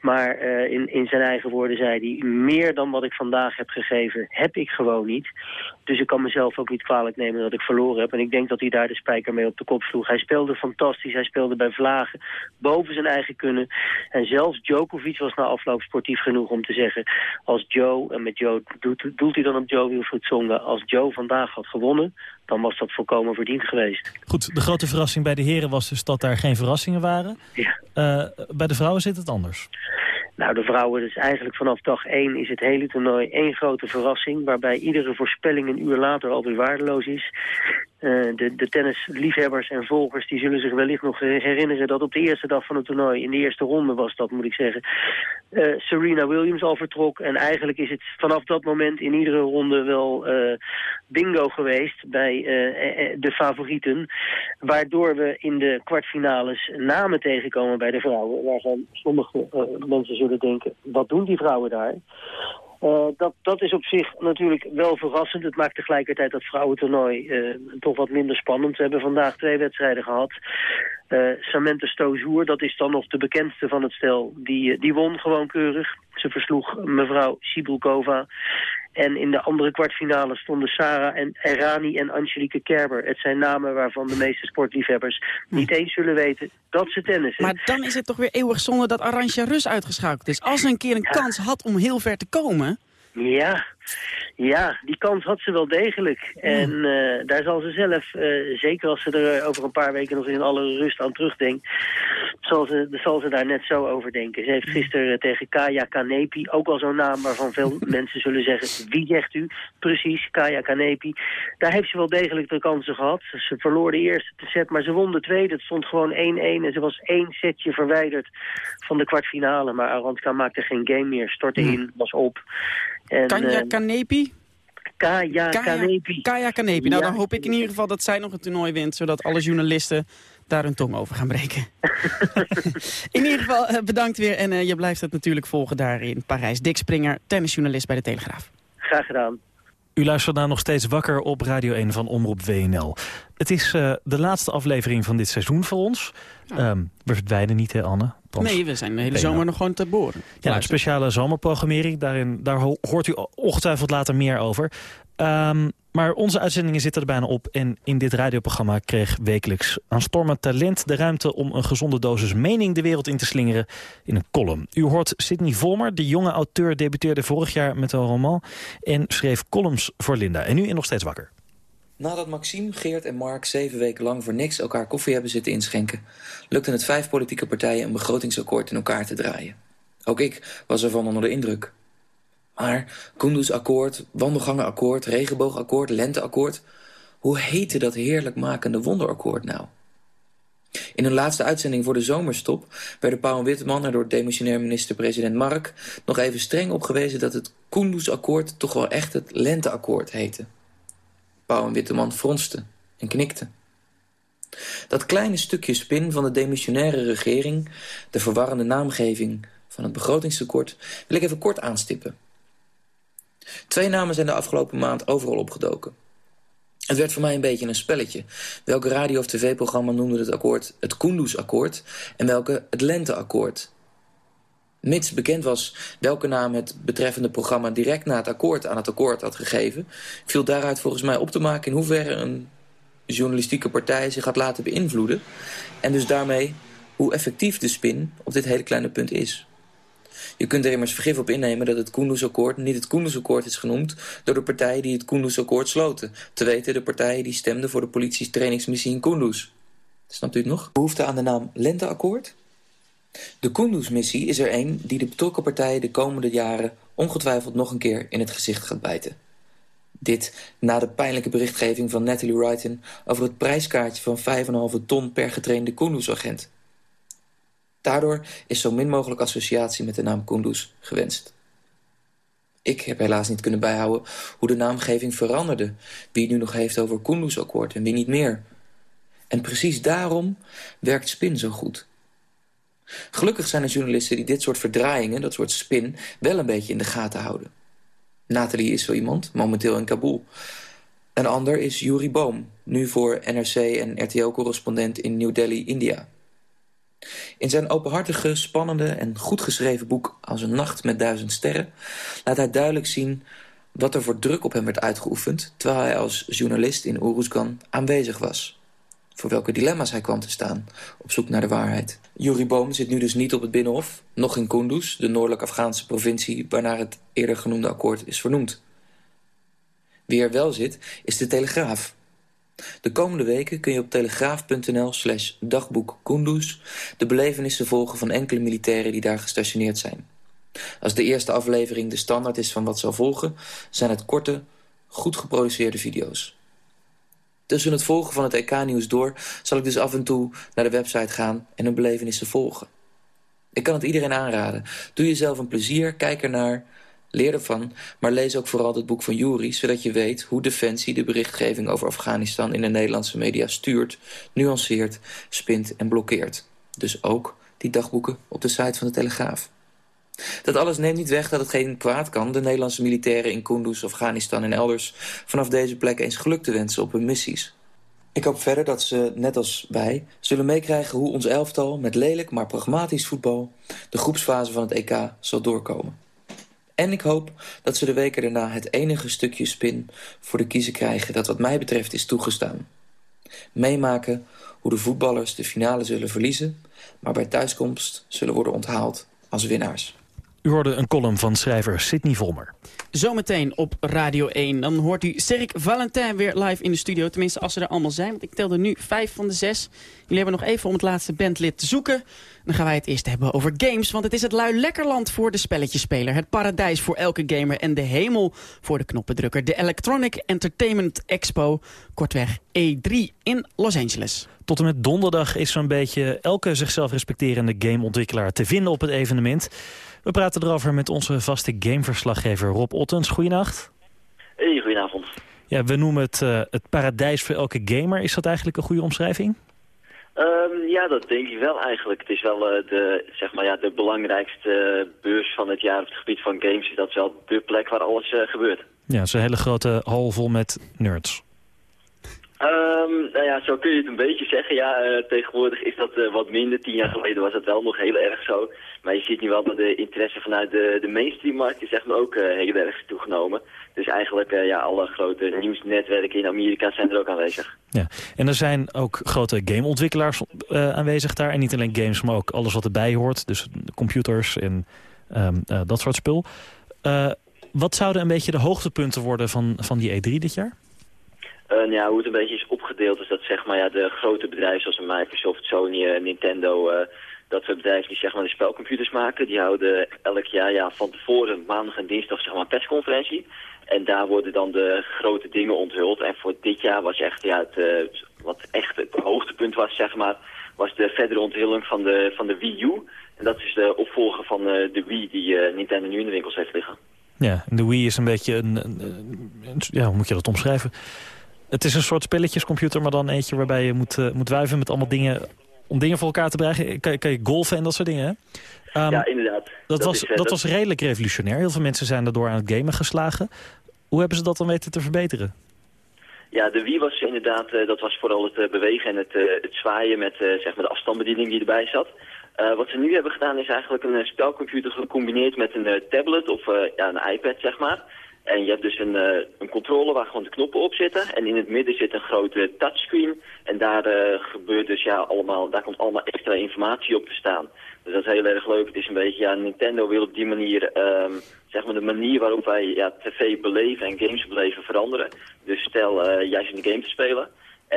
Maar eh, in, in zijn eigen woorden zei hij... meer dan wat ik vandaag heb gegeven, heb ik gewoon niet. Dus ik kan mezelf ook niet kwalijk nemen dat ik verloren heb. En ik denk dat hij daar de spijker mee op de kop sloeg. Hij speelde fantastisch, hij speelde bij vlagen boven zijn eigen kunnen. En zelfs Djokovic was na afloop sportief genoeg om te zeggen... als Joe, en met Joe doelt, hij dan op Joe Wilfried Tsonga... als Joe vandaag had gewonnen, dan was dat volkomen verdiend geweest. Goed, de grote verrassing bij de heren was dus dat daar geen verrassingen waren. Ja. Eh, bij de vrouwen zit het anders. Nou, de vrouwen, dus eigenlijk vanaf dag 1 is het hele toernooi één grote verrassing... waarbij iedere voorspelling een uur later alweer waardeloos is. Eh, de, de tennisliefhebbers en volgers die zullen zich wellicht nog herinneren... dat op de eerste dag van het toernooi, in de eerste ronde was dat, moet ik zeggen... eh, Serena Williams al vertrok. En eigenlijk is het vanaf dat moment in iedere ronde wel eh, bingo geweest... bij de favorieten. Waardoor we in de kwartfinales namen tegenkomen bij de vrouwen... waarvan sommige mensen zullen denken, wat doen die vrouwen daar? Eh, dat, dat is op zich natuurlijk wel verrassend. Het maakt tegelijkertijd dat vrouwentoernooi eh, toch wat minder spannend. We hebben vandaag twee wedstrijden gehad. Eh Samantha Stosur, dat is dan nog de bekendste van het stel, die, die won gewoon keurig. Ze versloeg mevrouw Sibulkova. En in de andere kwartfinale stonden Sarah en Erani en Angelique Kerber. Het zijn namen waarvan de meeste sportliefhebbers niet eens zullen weten dat ze tennissen. Maar dan is het toch weer eeuwig zonde dat Arantxa Rus uitgeschakeld is. Als ze een keer een kans had om heel ver te komen... Ja, ja, die kans had ze wel degelijk. En eh, daar zal ze zelf, eh, zeker als ze er over een paar weken nog in alle rust aan terugdenkt, zal ze, zal ze daar net zo over denken. Ze heeft gisteren tegen Kaya Kanepi, ook al zo'n naam waarvan veel mensen zullen zeggen, wie zegt u? Precies, Kaya Kanepi. Daar heeft ze wel degelijk de kansen gehad. Ze verloor de eerste set, maar ze won de tweede. Het stond gewoon 1-1 en ze was één setje verwijderd van de kwartfinale. Maar Arantka maakte geen game meer, stortte in, was op. En, Kanja eh, Kanepi? Kaya Kanepi. Kaya Kanepi. Nou, Ja. dan hoop ik in ieder geval dat zij nog een toernooi wint... zodat alle journalisten daar hun tong over gaan breken. in ieder geval eh, bedankt weer. En eh, je blijft het natuurlijk volgen daar in Parijs. Dick Springer, tennisjournalist bij de Telegraaf. Graag gedaan. U luistert naar nog steeds wakker op Radio 1 van Omroep WNL. Het is eh, de laatste aflevering van dit seizoen voor ons. Ehm, we verdwijnen niet, hè Anne? Nee, we zijn de hele zomer nog gewoon te boren. Ja, een speciale zomerprogrammering. Daarin, daar ho- hoort u ongetwijfeld later meer over. Ehm, Maar onze uitzendingen zitten er bijna op en in dit radioprogramma kreeg wekelijks aanstormend talent de ruimte om een gezonde dosis mening de wereld in te slingeren in een column. U hoort Sidney Volmer, de jonge auteur debuteerde vorig jaar met een roman en schreef columns voor Linda. En nu in Nog Steeds Wakker. Nadat Maxime, Geert en Mark zeven weken lang voor niks elkaar koffie hebben zitten inschenken, lukte het vijf politieke partijen een begrotingsakkoord in elkaar te draaien. Ook ik was ervan onder de indruk. Maar Kunduz-akkoord, wandelgangenakkoord, regenboogakkoord, lenteakkoord... hoe heette dat heerlijk makende wonderakkoord nou? In hun laatste uitzending voor de zomerstop... werden Pauw en Witteman er door demissionair minister-president Mark... nog even streng op gewezen dat het Kunduz-akkoord... toch wel echt het lenteakkoord heette. Pauw en Witteman fronsten en knikten. Dat kleine stukje spin van de demissionaire regering... de verwarrende naamgeving van het begrotingstekort... wil ik even kort aanstippen... Twee namen zijn de afgelopen maand overal opgedoken. Het werd voor mij een beetje een spelletje. Welke radio- of tv-programma noemde het akkoord het Kunduz-akkoord... en welke het Lente-akkoord. Mits bekend was welke naam het betreffende programma... direct na het akkoord aan het akkoord had gegeven... viel daaruit volgens mij op te maken in hoeverre een journalistieke partij zich had laten beïnvloeden... en dus daarmee hoe effectief de spin op dit hele kleine punt is. Je kunt er immers vergif op innemen dat het Kunduz-akkoord niet het Kunduz-akkoord is genoemd door de partijen die het Kunduz-akkoord sloten. Te weten de partijen die stemden voor de politie trainingsmissie in Kunduz. Snapt u het nog? Behoefte aan de naam Lenteakkoord? De Kunduz-missie is er een die de betrokken partijen de komende jaren ongetwijfeld nog een keer in het gezicht gaat bijten. Dit na de pijnlijke berichtgeving van Natalie Wrighton over het prijskaartje van 5,5 ton per getrainde Kunduz-agent. Daardoor is zo min mogelijk associatie met de naam Kunduz gewenst. Ik heb helaas niet kunnen bijhouden hoe de naamgeving veranderde. Wie het nu nog heeft over Kunduz-akkoord en wie niet meer. En precies daarom werkt spin zo goed. Gelukkig zijn er journalisten die dit soort verdraaiingen, dat soort spin, wel een beetje in de gaten houden. Nathalie is zo iemand, momenteel in Kabul. Een ander is Yuri Boom, nu voor NRC en RTL-correspondent in New Delhi, India. In zijn openhartige, spannende en goed geschreven boek Als een nacht met duizend sterren laat hij duidelijk zien wat er voor druk op hem werd uitgeoefend terwijl hij als journalist in Uruzgan aanwezig was. Voor welke dilemma's hij kwam te staan, op zoek naar de waarheid. Yuri Boom zit nu dus niet op het Binnenhof, nog in Kunduz, de noordelijk Afghaanse provincie waarnaar het eerder genoemde akkoord is vernoemd. Wie er wel zit, is de Telegraaf, de komende weken kun je op telegraaf.nl slash dagboek Kunduz de belevenissen volgen van enkele militairen die daar gestationeerd zijn. Als de eerste aflevering de standaard is van wat zal volgen, zijn het korte, goed geproduceerde video's. Tussen het volgen van het EK-nieuws door zal ik dus af en toe naar de website gaan en hun belevenissen volgen. Ik kan het iedereen aanraden. Doe jezelf een plezier, kijk ernaar Leer ervan, maar lees ook vooral het boek van Juri... zodat je weet hoe Defensie de berichtgeving over Afghanistan... in de Nederlandse media stuurt, nuanceert, spint en blokkeert. Dus ook die dagboeken op de site van de Telegraaf. Dat alles neemt niet weg dat het geen kwaad kan... de Nederlandse militairen in Kunduz, Afghanistan en elders... vanaf deze plek eens geluk te wensen op hun missies. Ik hoop verder dat ze, net als wij, zullen meekrijgen hoe ons elftal... met lelijk maar pragmatisch voetbal de groepsfase van het EK zal doorkomen. En ik hoop dat ze de weken daarna het enige stukje spin voor de kiezer krijgen... dat wat mij betreft is toegestaan. Meemaken hoe de voetballers de finale zullen verliezen... maar bij thuiskomst zullen worden onthaald als winnaars. U hoorde een column van schrijver Sidney Volmer. Zometeen op Radio 1. Dan hoort u Cirque Valentin weer live in de studio. Tenminste, als ze er allemaal zijn. Want ik telde nu vijf van de zes. Jullie hebben nog even om het laatste bandlid te zoeken. Dan gaan wij het eerst hebben over games. Want het is het lui lekkerland voor de spelletjespeler. Het paradijs voor elke gamer. En de hemel voor de knoppendrukker. De Electronic Entertainment Expo. Kortweg E3 in Los Angeles. Tot en met donderdag is zo'n beetje elke zichzelf respecterende gameontwikkelaar te vinden op het evenement. We praten erover met onze vaste gameverslaggever Rob Ottens. Goedenacht. Hey, goedenavond. Ja, we noemen het uh, het paradijs voor elke gamer. Is dat eigenlijk een goede omschrijving? Um, ja, dat denk ik wel eigenlijk. Het is wel uh, de, zeg maar, ja, de belangrijkste beurs van het jaar op het gebied van games. Dat is wel de plek waar alles uh, gebeurt. Ja, het is een hele grote hal vol met nerds. Ehm, nou ja, zo kun je het een beetje zeggen. Ja, eh, tegenwoordig is dat eh, wat minder. Tien jaar geleden was dat wel nog heel erg zo. Maar je ziet nu wel dat de interesse vanuit de, de mainstream-markt is maar ook eh, heel erg toegenomen. Dus eigenlijk, ja, alle grote nieuwsnetwerken in Amerika zijn er ook aanwezig. Ja. En er zijn ook grote gameontwikkelaars aanwezig daar. En niet alleen games, maar ook alles wat erbij hoort. Dus computers en ehm, eh, dat soort spul. Wat zouden een beetje de hoogtepunten worden van, van die E3 dit jaar? Eh, nou ja, hoe het een beetje is opgedeeld is dat zeg maar ja, de grote bedrijven zoals Microsoft, Sony, eh, Nintendo, eh, dat soort bedrijven die zeg maar de spelcomputers maken, die houden elk jaar ja, van tevoren maandag en dinsdag zeg maar een persconferentie. En daar worden dan de grote dingen onthuld. En voor dit jaar was echt ja, het, wat echt het hoogtepunt was, zeg maar, was de verdere onthulling van de, van de Wii U. En dat is de opvolger van de Wii die Nintendo nu in de winkels heeft liggen. Ja, en de Wii is een beetje een, een- een- ja, hoe moet je dat omschrijven? Het is een soort spelletjescomputer, maar dan eentje waarbij je moet, eh, moet wuiven met allemaal dingen... om dingen voor elkaar te brengen. Kan, je- kan je golfen en dat soort dingen, hè? Ehm, ja, inderdaad. Dat, was, is, eh, dat dat- was redelijk revolutionair. Heel veel mensen zijn daardoor aan het gamen geslagen. Hoe hebben ze dat dan weten te verbeteren? Ja, de Wii was inderdaad, eh, dat was vooral het bewegen en het, het zwaaien met zeg maar de afstandsbediening die erbij zat. Wat ze nu hebben gedaan is eigenlijk een eh, spelcomputer gecombineerd met een tablet of ja, een iPad, zeg maar. En je hebt dus een, eh, een controller waar gewoon de knoppen op zitten. En in het midden zit een grote touchscreen. En daar eh, gebeurt dus ja allemaal, daar komt allemaal extra informatie op te staan. Dus dat is heel erg leuk. Het is een beetje, ja, Nintendo wil op die manier, ehm, zeg maar de manier waarop wij ja, tv beleven en games beleven veranderen. Dus stel, eh, jij zit een game te spelen.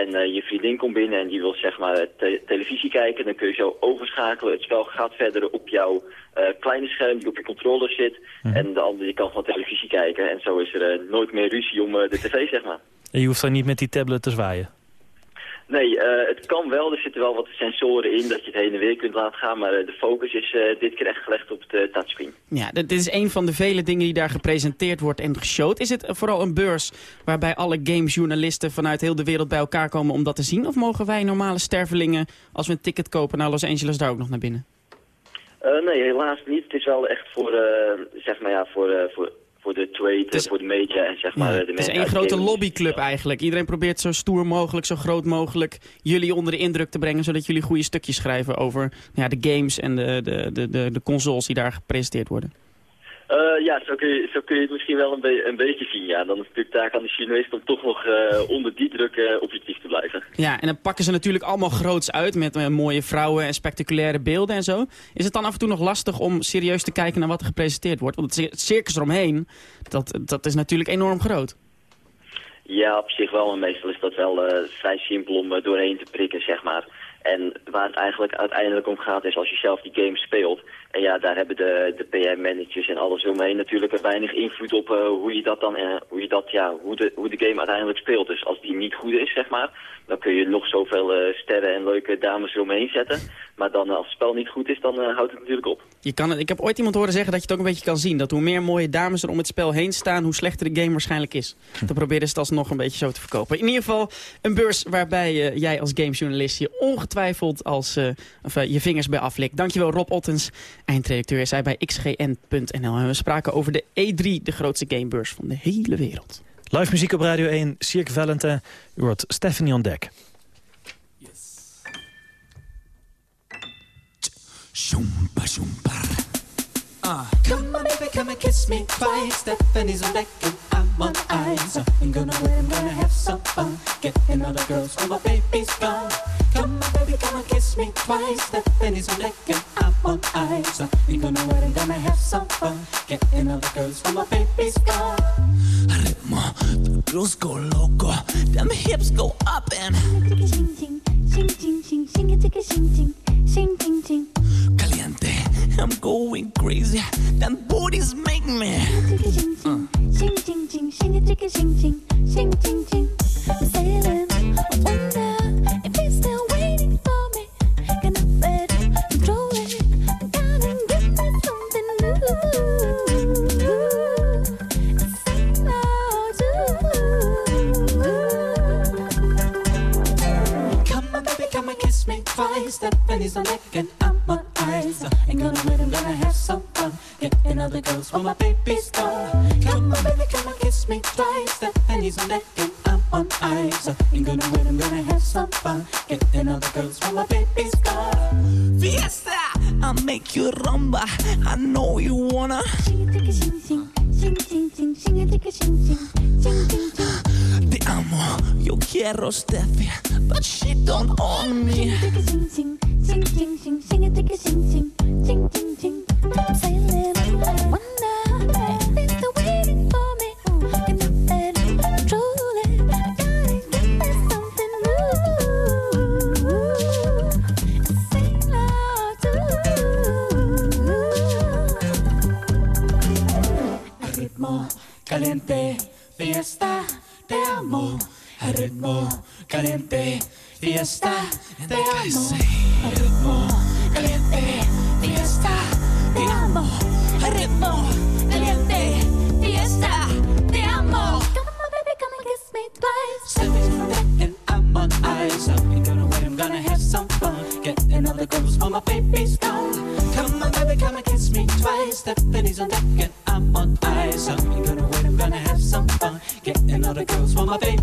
En eh, je vriendin komt binnen en die wil zeg maar te- televisie kijken. Dan kun je zo overschakelen. Het spel gaat verder op jouw eh, kleine scherm die op je controller zit. En de andere kan gewoon televisie kijken. En zo is er eh, nooit meer ruzie om de tv zeg maar. En je hoeft dan niet met die tablet te zwaaien. Nee, eh, het kan wel. Er zitten wel wat sensoren in dat je het heen en weer kunt laten gaan. Maar eh, de focus is eh, dit keer echt gelegd op de touchscreen. Ja, dit is een van de vele dingen die daar gepresenteerd wordt en geshowd. Is het vooral een beurs waarbij alle gamesjournalisten vanuit heel de wereld bij elkaar komen om dat te zien? Of mogen wij normale stervelingen, als we een ticket kopen naar Los Angeles, daar ook nog naar binnen? Nee, helaas niet. Het is wel echt voor, zeg maar ja, voor, voor, voor de trade, voor de media en zeg maar Ja, eh, de het is één grote lobbyclub eigenlijk. Iedereen probeert zo stoer mogelijk, zo groot mogelijk jullie onder de indruk te brengen, zodat jullie goede stukjes schrijven over ja, de games en de, de, de, de, de consoles die daar gepresenteerd worden. Eh, ja, zo kun, je, zo kun je het misschien wel een, be- een beetje zien. Ja. Dan is het natuurlijk taak aan de Chinees om toch nog eh, onder die druk eh, objectief te blijven. Ja, en dan pakken ze natuurlijk allemaal groots uit met mooie vrouwen en spectaculaire beelden en zo. Is het dan af en toe nog lastig om serieus te kijken naar wat er gepresenteerd wordt? Want het circus eromheen, dat, dat is natuurlijk enorm groot. Ja, op zich wel. Meestal is dat wel vrij simpel om doorheen te prikken, zeg maar. En waar het eigenlijk uiteindelijk om gaat is als je zelf die game speelt. En ja, daar hebben de, de PR-managers en alles omheen natuurlijk weinig invloed op eh, hoe je dat dan, eh, hoe je dat, ja, hoe de, hoe de game uiteindelijk speelt. Dus als die niet goed is, zeg maar, dan kun je nog zoveel eh, sterren en leuke dames eromheen zetten. Maar dan eh, als het spel niet goed is, dan eh, houdt het natuurlijk op. Je kan het, ik heb ooit iemand horen zeggen dat je het ook een beetje kan zien. Dat hoe meer mooie dames er om het spel heen staan, hoe slechter de game waarschijnlijk is. Dan proberen ze het alsnog een beetje zo te verkopen. In ieder geval een beurs waarbij eh, jij als gamesjournalist je ongetwijfeld als, eh, of, je vingers bij aflikt. Dankjewel Rob Ottens, eindredacteur is hij bij xgn.nl. En we spraken over de E3, de grootste gamebeurs van de hele wereld. Live muziek op Radio 1, Cirque Valentin. U hoort Stephanie on Shumpa shumpa. Uh. Come on, baby, come and kiss me twice. Stephanie's on deck and I'm on ice. I'm gonna wait, I'm gonna have some fun. Getting all the girls when my baby's gone. Come on, baby, come and kiss me twice. Stephanie's on deck and I'm on ice. I'm gonna wait, I'm gonna have some fun. Getting all the girls when my baby's gone. Ritmo, the girls go loco, them hips go up and Ching, ching, ching. Caliente, I'm going crazy. That booty's make me. Ching, ching, ching, ching, ching, ching, ching, ching, ching, ching, ching, ching, ching, ching, kiss me twice. Stephanie's on neck and I'm on eyes. Ain't gonna wait, I'm gonna have some fun. Getting other girls while my baby's gone. Come on, baby, come and kiss me twice. Stephanie's on neck and I'm on ice. Ain't gonna wait, I'm gonna have some fun. Getting other girls while my baby's gone. Fiesta, I'll make you rumba. I know you wanna. Te yo quiero Steffi, but she don't own me. caliente, fiesta, te amo. Al ritmo caliente, fiesta, te amo. Al ritmo caliente, fiesta, te amo. Al ritmo caliente, fiesta, te amo. Come on, baby, come and kiss me twice. Stephanie's on deck and I'm on ice. Ain't gonna wait, I'm gonna have some fun. Getting other girls while my baby's gone. Come on, baby, come and kiss me twice. Stephanie's on deck and I'm on ice. I other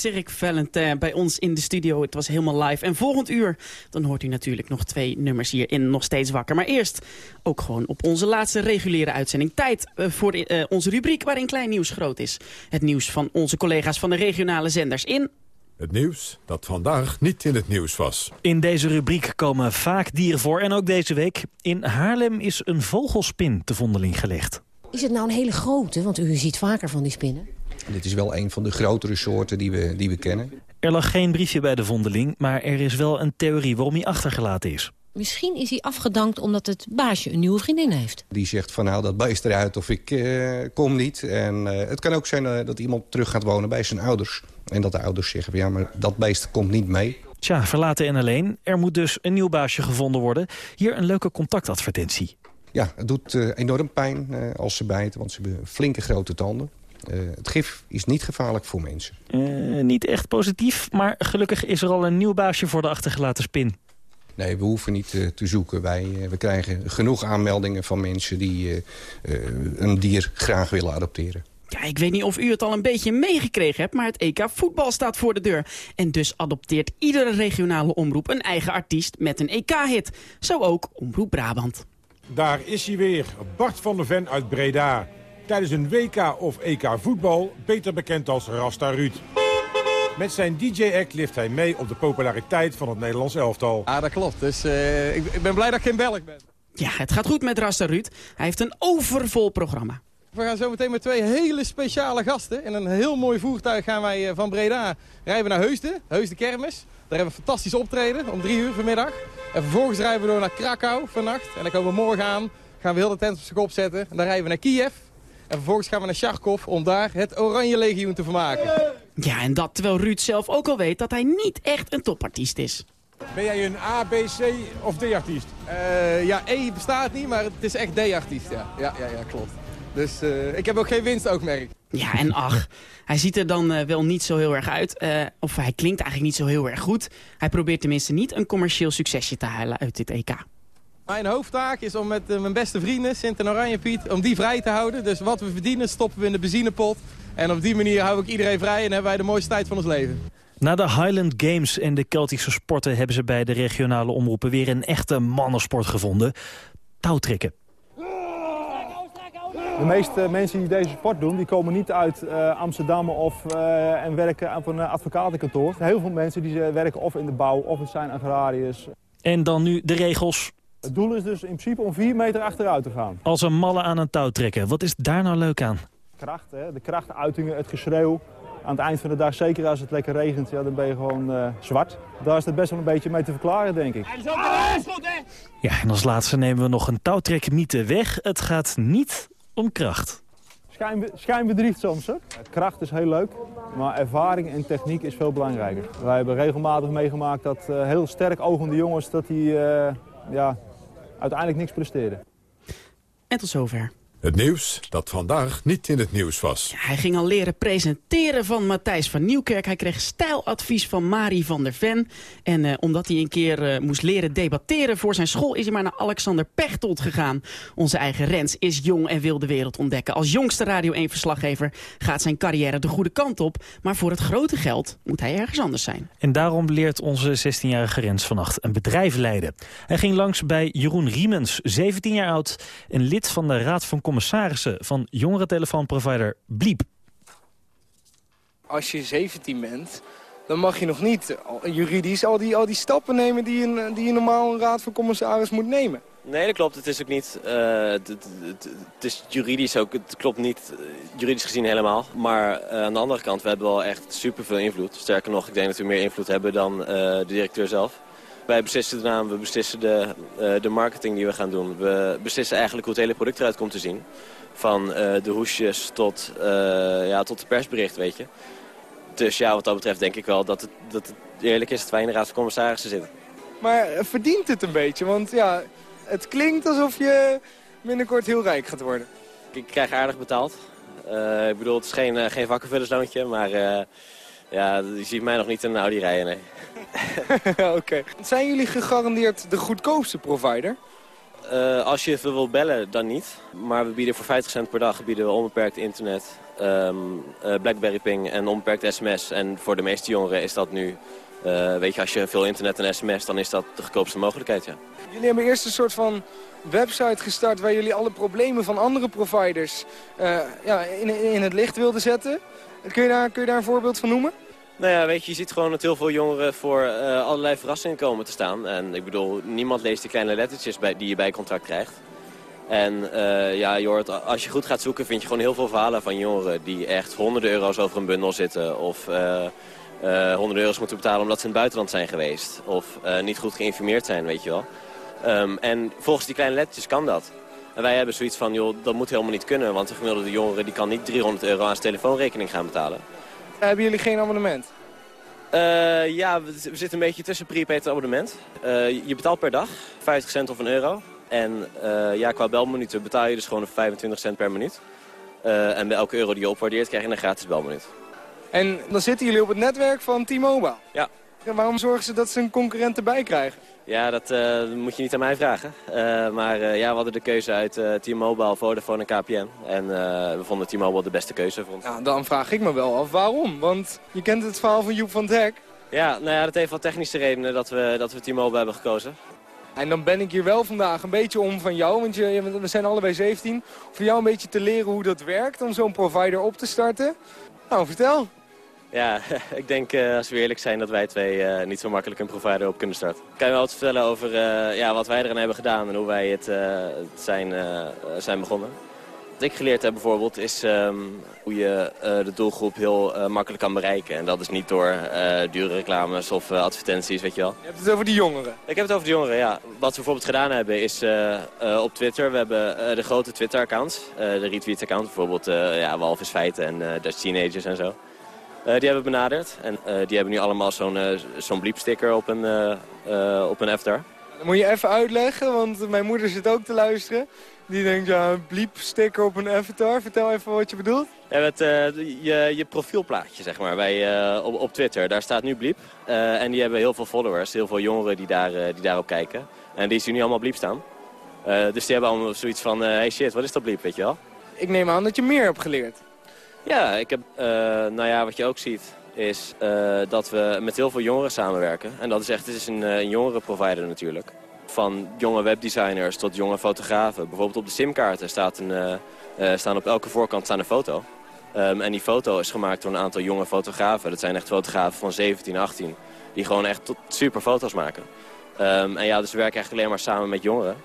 Cirque Valentin bij ons in de studio. Het was helemaal live. En volgend uur, dan hoort u natuurlijk nog twee nummers hier in Nog Steeds Wakker. Maar eerst ook gewoon op onze laatste reguliere uitzending. Tijd eh, voor eh, onze rubriek waarin klein nieuws groot is. Het nieuws van onze collega's van de regionale zenders in... Het nieuws dat vandaag niet in het nieuws was. In deze rubriek komen vaak dieren voor en ook deze week. In Haarlem is een vogelspin te vondeling gelegd. Is het nou een hele grote? Want u ziet vaker van die spinnen. Dit is wel een van de grotere soorten die we, die we kennen. Er lag geen briefje bij de vondeling, maar er is wel een theorie waarom hij achtergelaten is. Misschien is hij afgedankt omdat het baasje een nieuwe vriendin heeft. Die zegt van nou dat beest eruit of ik eh, kom niet. En eh, het kan ook zijn eh, dat iemand terug gaat wonen bij zijn ouders. En dat de ouders zeggen van ja maar dat beest komt niet mee. Tja, verlaten en alleen. Er moet dus een nieuw baasje gevonden worden. Hier een leuke contactadvertentie. Ja, het doet enorm pijn eh, als ze bijten, want ze hebben flinke grote tanden. Eh, het gif is niet gevaarlijk voor mensen. Eh, niet echt positief, maar gelukkig is er al een nieuw baasje voor de achtergelaten spin. Nee, we hoeven niet eh, te zoeken. Wij, we krijgen genoeg aanmeldingen van mensen die een dier graag willen adopteren. Ja, ik weet niet of u het al een beetje meegekregen hebt, maar het EK voetbal staat voor de deur. En dus adopteert iedere regionale omroep een eigen artiest met een EK-hit. Zo ook Omroep Brabant. Daar is hij weer, Bart van der Ven uit Breda. Tijdens een WK of EK voetbal, beter bekend als Rasta Ruud. Met zijn DJ-act lift hij mee op de populariteit van het Nederlands elftal. Ja, dat klopt. Dus eh, ik, ik ben blij dat ik geen Belg ben. Ja, het gaat goed met Rasta Ruud. Hij heeft een overvol programma. We gaan zo meteen met twee hele speciale gasten. In een heel mooi voertuig gaan wij eh, van Breda rijden naar Heusden. Heusden Kermis. Daar hebben we een fantastisch optreden om drie uur vanmiddag. En vervolgens rijden we door naar Krakau vannacht. En dan komen we morgen aan. Gaan we heel de tent op zijn kop zetten. En dan rijden we naar Kiev. En vervolgens gaan we naar Charkov om daar het Oranje Legioen te vermaken. Ja, en dat terwijl Ruud zelf ook al weet dat hij niet echt een topartiest is. Ben jij een A, B, C of D-artiest? Eh, ja, E bestaat niet, maar het is echt D-artiest. Ja. Ja, ja, ja, klopt. Dus eh, ik heb ook geen winstoogmerk. Ja, en ach, hij ziet er dan eh, wel niet zo heel erg uit. eh, of hij klinkt eigenlijk niet zo heel erg goed. Hij probeert tenminste niet een commercieel succesje te halen uit dit EK. Mijn hoofdtaak is om met eh, mijn beste vrienden, Sint en Oranje Piet, om die vrij te houden. Dus wat we verdienen stoppen we in de benzinepot. En op die manier hou ik iedereen vrij en hebben wij de mooiste tijd van ons leven. Na de Highland Games en de Keltische sporten... hebben ze bij de regionale omroepen weer een echte mannensport gevonden. Touwtrekken. De meeste mensen die deze sport doen, die komen niet uit eh, Amsterdam of, eh, en werken op een advocatenkantoor. Heel veel mensen die werken of in de bouw of het zijn agrariërs. En dan nu de regels. Het doel is dus in principe om vier meter achteruit te gaan. Als een malle aan een touw trekken. Wat is daar nou leuk aan? Kracht, hè? de krachtuitingen, het geschreeuw. Aan het eind van de dag, zeker als het lekker regent, ja, dan ben je gewoon eh, zwart. Daar is het best wel een beetje mee te verklaren, denk ik. Ja, en als laatste nemen we nog een touwtrekmythe weg. Het gaat niet om kracht. schijn, schijn bedriegt soms. Ook. Kracht is heel leuk, maar ervaring en techniek is veel belangrijker. Wij hebben regelmatig meegemaakt dat eh, heel sterk ogende jongens... dat die eh, ja, uiteindelijk niks presteren. En tot zover. Het nieuws dat vandaag niet in het nieuws was. Hij ging al leren presenteren van Matthijs van Nieuwkerk. Hij kreeg stijladvies van Marie van der Ven. En eh, omdat hij een keer eh, moest leren debatteren voor zijn school... is hij maar naar Alexander Pechtold gegaan. Onze eigen Rens is jong en wil de wereld ontdekken. Als jongste Radio 1-verslaggever gaat zijn carrière de goede kant op. Maar voor het grote geld moet hij ergens anders zijn. En daarom leert onze 16-jarige Rens vannacht een bedrijf leiden. Hij ging langs bij Jeroen Riemens, 17 jaar oud... en lid van de Raad van Commissarissen van jongerentelefoonprovider Bliep. Als je 17 bent, dan mag je nog niet juridisch al die, al die stappen nemen die een, die een normaal een raad van commissaris moet nemen. Nee, dat klopt. Het is ook niet. eh, het, het, is juridisch ook. Het klopt niet eh, juridisch gezien helemaal. Maar eh, aan de andere kant, we hebben wel echt super veel invloed. Sterker nog, ik denk dat we meer invloed hebben dan eh, de directeur zelf. Wij beslissen de naam, we beslissen de, eh, de marketing die we gaan doen. We beslissen eigenlijk hoe het hele product eruit komt te zien. Van eh, de hoesjes tot, eh, ja, tot de persbericht, weet je. Dus ja, wat dat betreft denk ik wel dat het, dat het eerlijk is dat wij in de raad van commissarissen zitten. Maar verdient het een beetje? Want ja, het klinkt alsof je binnenkort heel rijk gaat worden. Ik krijg aardig betaald. Eh, ik bedoel, het is geen, geen vakkenvullersloontje, maar eh, ja, je ziet mij nog niet in een Audi rijden, nee. Oké. Zijn jullie gegarandeerd de goedkoopste provider? Eh, als je veel wil bellen, dan niet. Maar we bieden voor 50 cent per dag bieden we onbeperkt internet, ehm, eh, Blackberry ping en onbeperkt sms. En voor de meeste jongeren is dat nu, eh, weet je, als je veel internet en sms, dan is dat de goedkoopste mogelijkheid, ja. Jullie hebben eerst een soort van website gestart waar jullie alle problemen van andere providers ja, in, in het licht wilden zetten. Kun je, daar, kun je daar een voorbeeld van noemen? Nou ja, weet je, je ziet gewoon dat heel veel jongeren voor eh, allerlei verrassingen komen te staan. En ik bedoel, niemand leest die kleine lettertjes bij, die je bij contract krijgt. En eh, ja, je als je goed gaat zoeken vind je gewoon heel veel verhalen van jongeren... die echt honderden euro's over een bundel zitten. Of eh, honderden euro's moeten betalen omdat ze in het buitenland zijn geweest. Of niet goed geïnformeerd zijn, weet je wel. Ehm, en volgens die kleine lettertjes kan dat. En wij hebben zoiets van, joh, dat moet helemaal niet kunnen. Want de gemiddelde jongere die kan niet 300 euro aan zijn telefoonrekening gaan betalen. Hebben jullie geen abonnement? Eh, ja, we, we zitten een beetje tussen prepaid en abonnement. Eh, je betaalt per dag 50 cent of een euro. En eh, ja, qua belminuten betaal je dus gewoon 25 cent per minuut. Eh, en bij elke euro die je opwaardeert krijg je een gratis belminuut. En dan zitten jullie op het netwerk van T-Mobile. Ja. En waarom zorgen ze dat ze een concurrent erbij krijgen? Ja, dat eh, moet je niet aan mij vragen. Eh, maar eh, ja, we hadden de keuze uit T-Mobile, Vodafone en KPN. En we vonden T-Mobile de beste keuze voor ons. Ja, dan vraag ik me wel af waarom. Want je kent het verhaal van Joep van het Hek. Ja, nou ja, dat heeft wel technische redenen dat we, dat we T-Mobile hebben gekozen. En dan ben ik hier wel vandaag een beetje om van jou, want je- we zijn allebei 17. Voor jou een beetje te leren hoe dat werkt om zo'n provider op te starten. Nou, vertel. Ja, ik denk eh, als we eerlijk zijn dat wij twee eh, niet zo makkelijk een provider op kunnen starten. Ik kan je wel wat vertellen over eh, ja, wat wij eraan hebben gedaan en hoe wij het, het zijn, zijn begonnen. Wat ik geleerd heb bijvoorbeeld is ehm, hoe je de doelgroep heel makkelijk kan bereiken. En dat is niet door dure reclames of advertenties, weet je wel. Je hebt het over die jongeren. Ik heb het over de jongeren, ja. Wat we bijvoorbeeld gedaan hebben is op Twitter. We hebben de grote Twitter-accounts. de retweet-account, bijvoorbeeld eh ja, Walvis Feiten en Dutch Teenagers en zo. Eh, die hebben benaderd. En eh, die hebben nu allemaal zo'n eh, zo'n bliepsticker op een, op een. Dat moet je even uitleggen, want mijn moeder zit ook te luisteren. Die denkt, ja, een bliep sticker op een avatar. Vertel even wat je bedoelt. Ja, eh, je, je profielplaatje, zeg maar, bij, op, op Twitter. Daar staat nu Bliep. En die hebben heel veel followers, heel veel jongeren die, daar, die daarop kijken. En die zien nu allemaal Bliep staan. Dus die hebben allemaal zoiets van, hey shit, wat is dat Bliep, weet je wel? Ik neem aan dat je meer hebt geleerd. Ja, ik heb, eh, nou ja, wat je ook ziet is eh, dat we met heel veel jongeren samenwerken. En dat is echt, het is een, uh, een jongerenprovider natuurlijk. Van jonge webdesigners tot jonge fotografen. Bijvoorbeeld op de simkaarten staat een, staan op elke voorkant staan een foto. Um, en die foto is gemaakt door een aantal jonge fotografen. Dat zijn echt fotografen van 17, 18. Die gewoon echt tot super foto's maken. Um, en ja, dus we werken eigenlijk alleen maar samen met jongeren.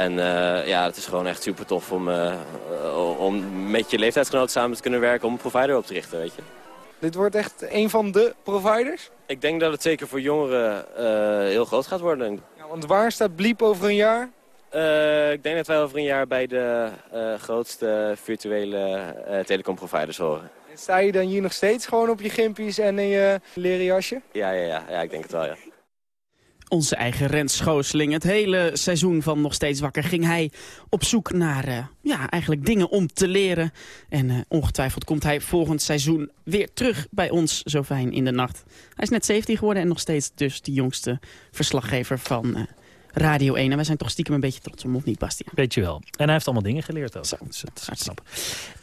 En uh, ja, het is gewoon echt super tof om, uh, om met je leeftijdsgenoten samen te kunnen werken om een provider op te richten, weet je. Dit wordt echt een van de providers? Ik denk dat het zeker voor jongeren uh, heel groot gaat worden. Ja, want waar staat Bliep over een jaar? Eh, ik denk dat wij over een jaar bij de eh, grootste virtuele eh telecomproviders horen. Sta je dan hier nog steeds gewoon op je gimpies en in je leren jasje? Ja, ja, ja, ja, ik denk het wel, ja. Onze eigen Rens Schoosling. Het hele seizoen van Nog Steeds Wakker ging hij op zoek naar eh, ja, eigenlijk dingen om te leren. En eh, ongetwijfeld komt hij volgend seizoen weer terug bij ons zo fijn in de nacht. Hij is net 17 geworden en nog steeds dus de jongste verslaggever van eh, Radio 1. En wij zijn toch stiekem een beetje trots om, of niet, Bastiaan? Weet je wel. En hij heeft allemaal dingen geleerd ook. Zo, dus dat is knap.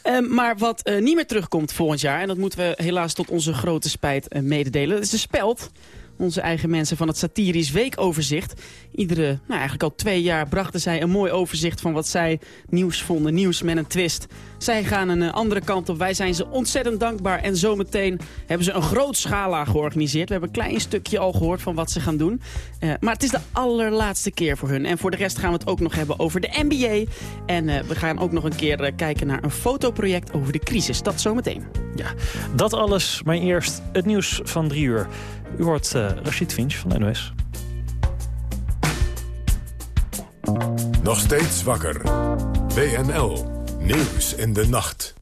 Eh, maar wat niet meer terugkomt volgend jaar... en dat moeten we helaas tot onze grote spijt mededelen... dat is de speld. Onze eigen mensen van het satirisch weekoverzicht. Iedere, nou eigenlijk al twee jaar brachten zij een mooi overzicht van wat zij nieuws vonden. Nieuws met een twist. Zij gaan een eh, andere kant op. Wij zijn ze ontzettend dankbaar. En zometeen hebben ze een groot schala georganiseerd. We hebben een klein stukje al gehoord van wat ze gaan doen. Eh, maar het is de allerlaatste keer voor hun. En voor de rest gaan we het ook nog hebben over de NBA. En eh, we gaan ook nog een keer kijken naar een fotoproject over de crisis. Dat zometeen. Ja, dat alles. Maar eerst het nieuws van drie uur. U hoort eh Rashid Finch van NOS. Nog steeds wakker. WNL. Nieuws in de nacht.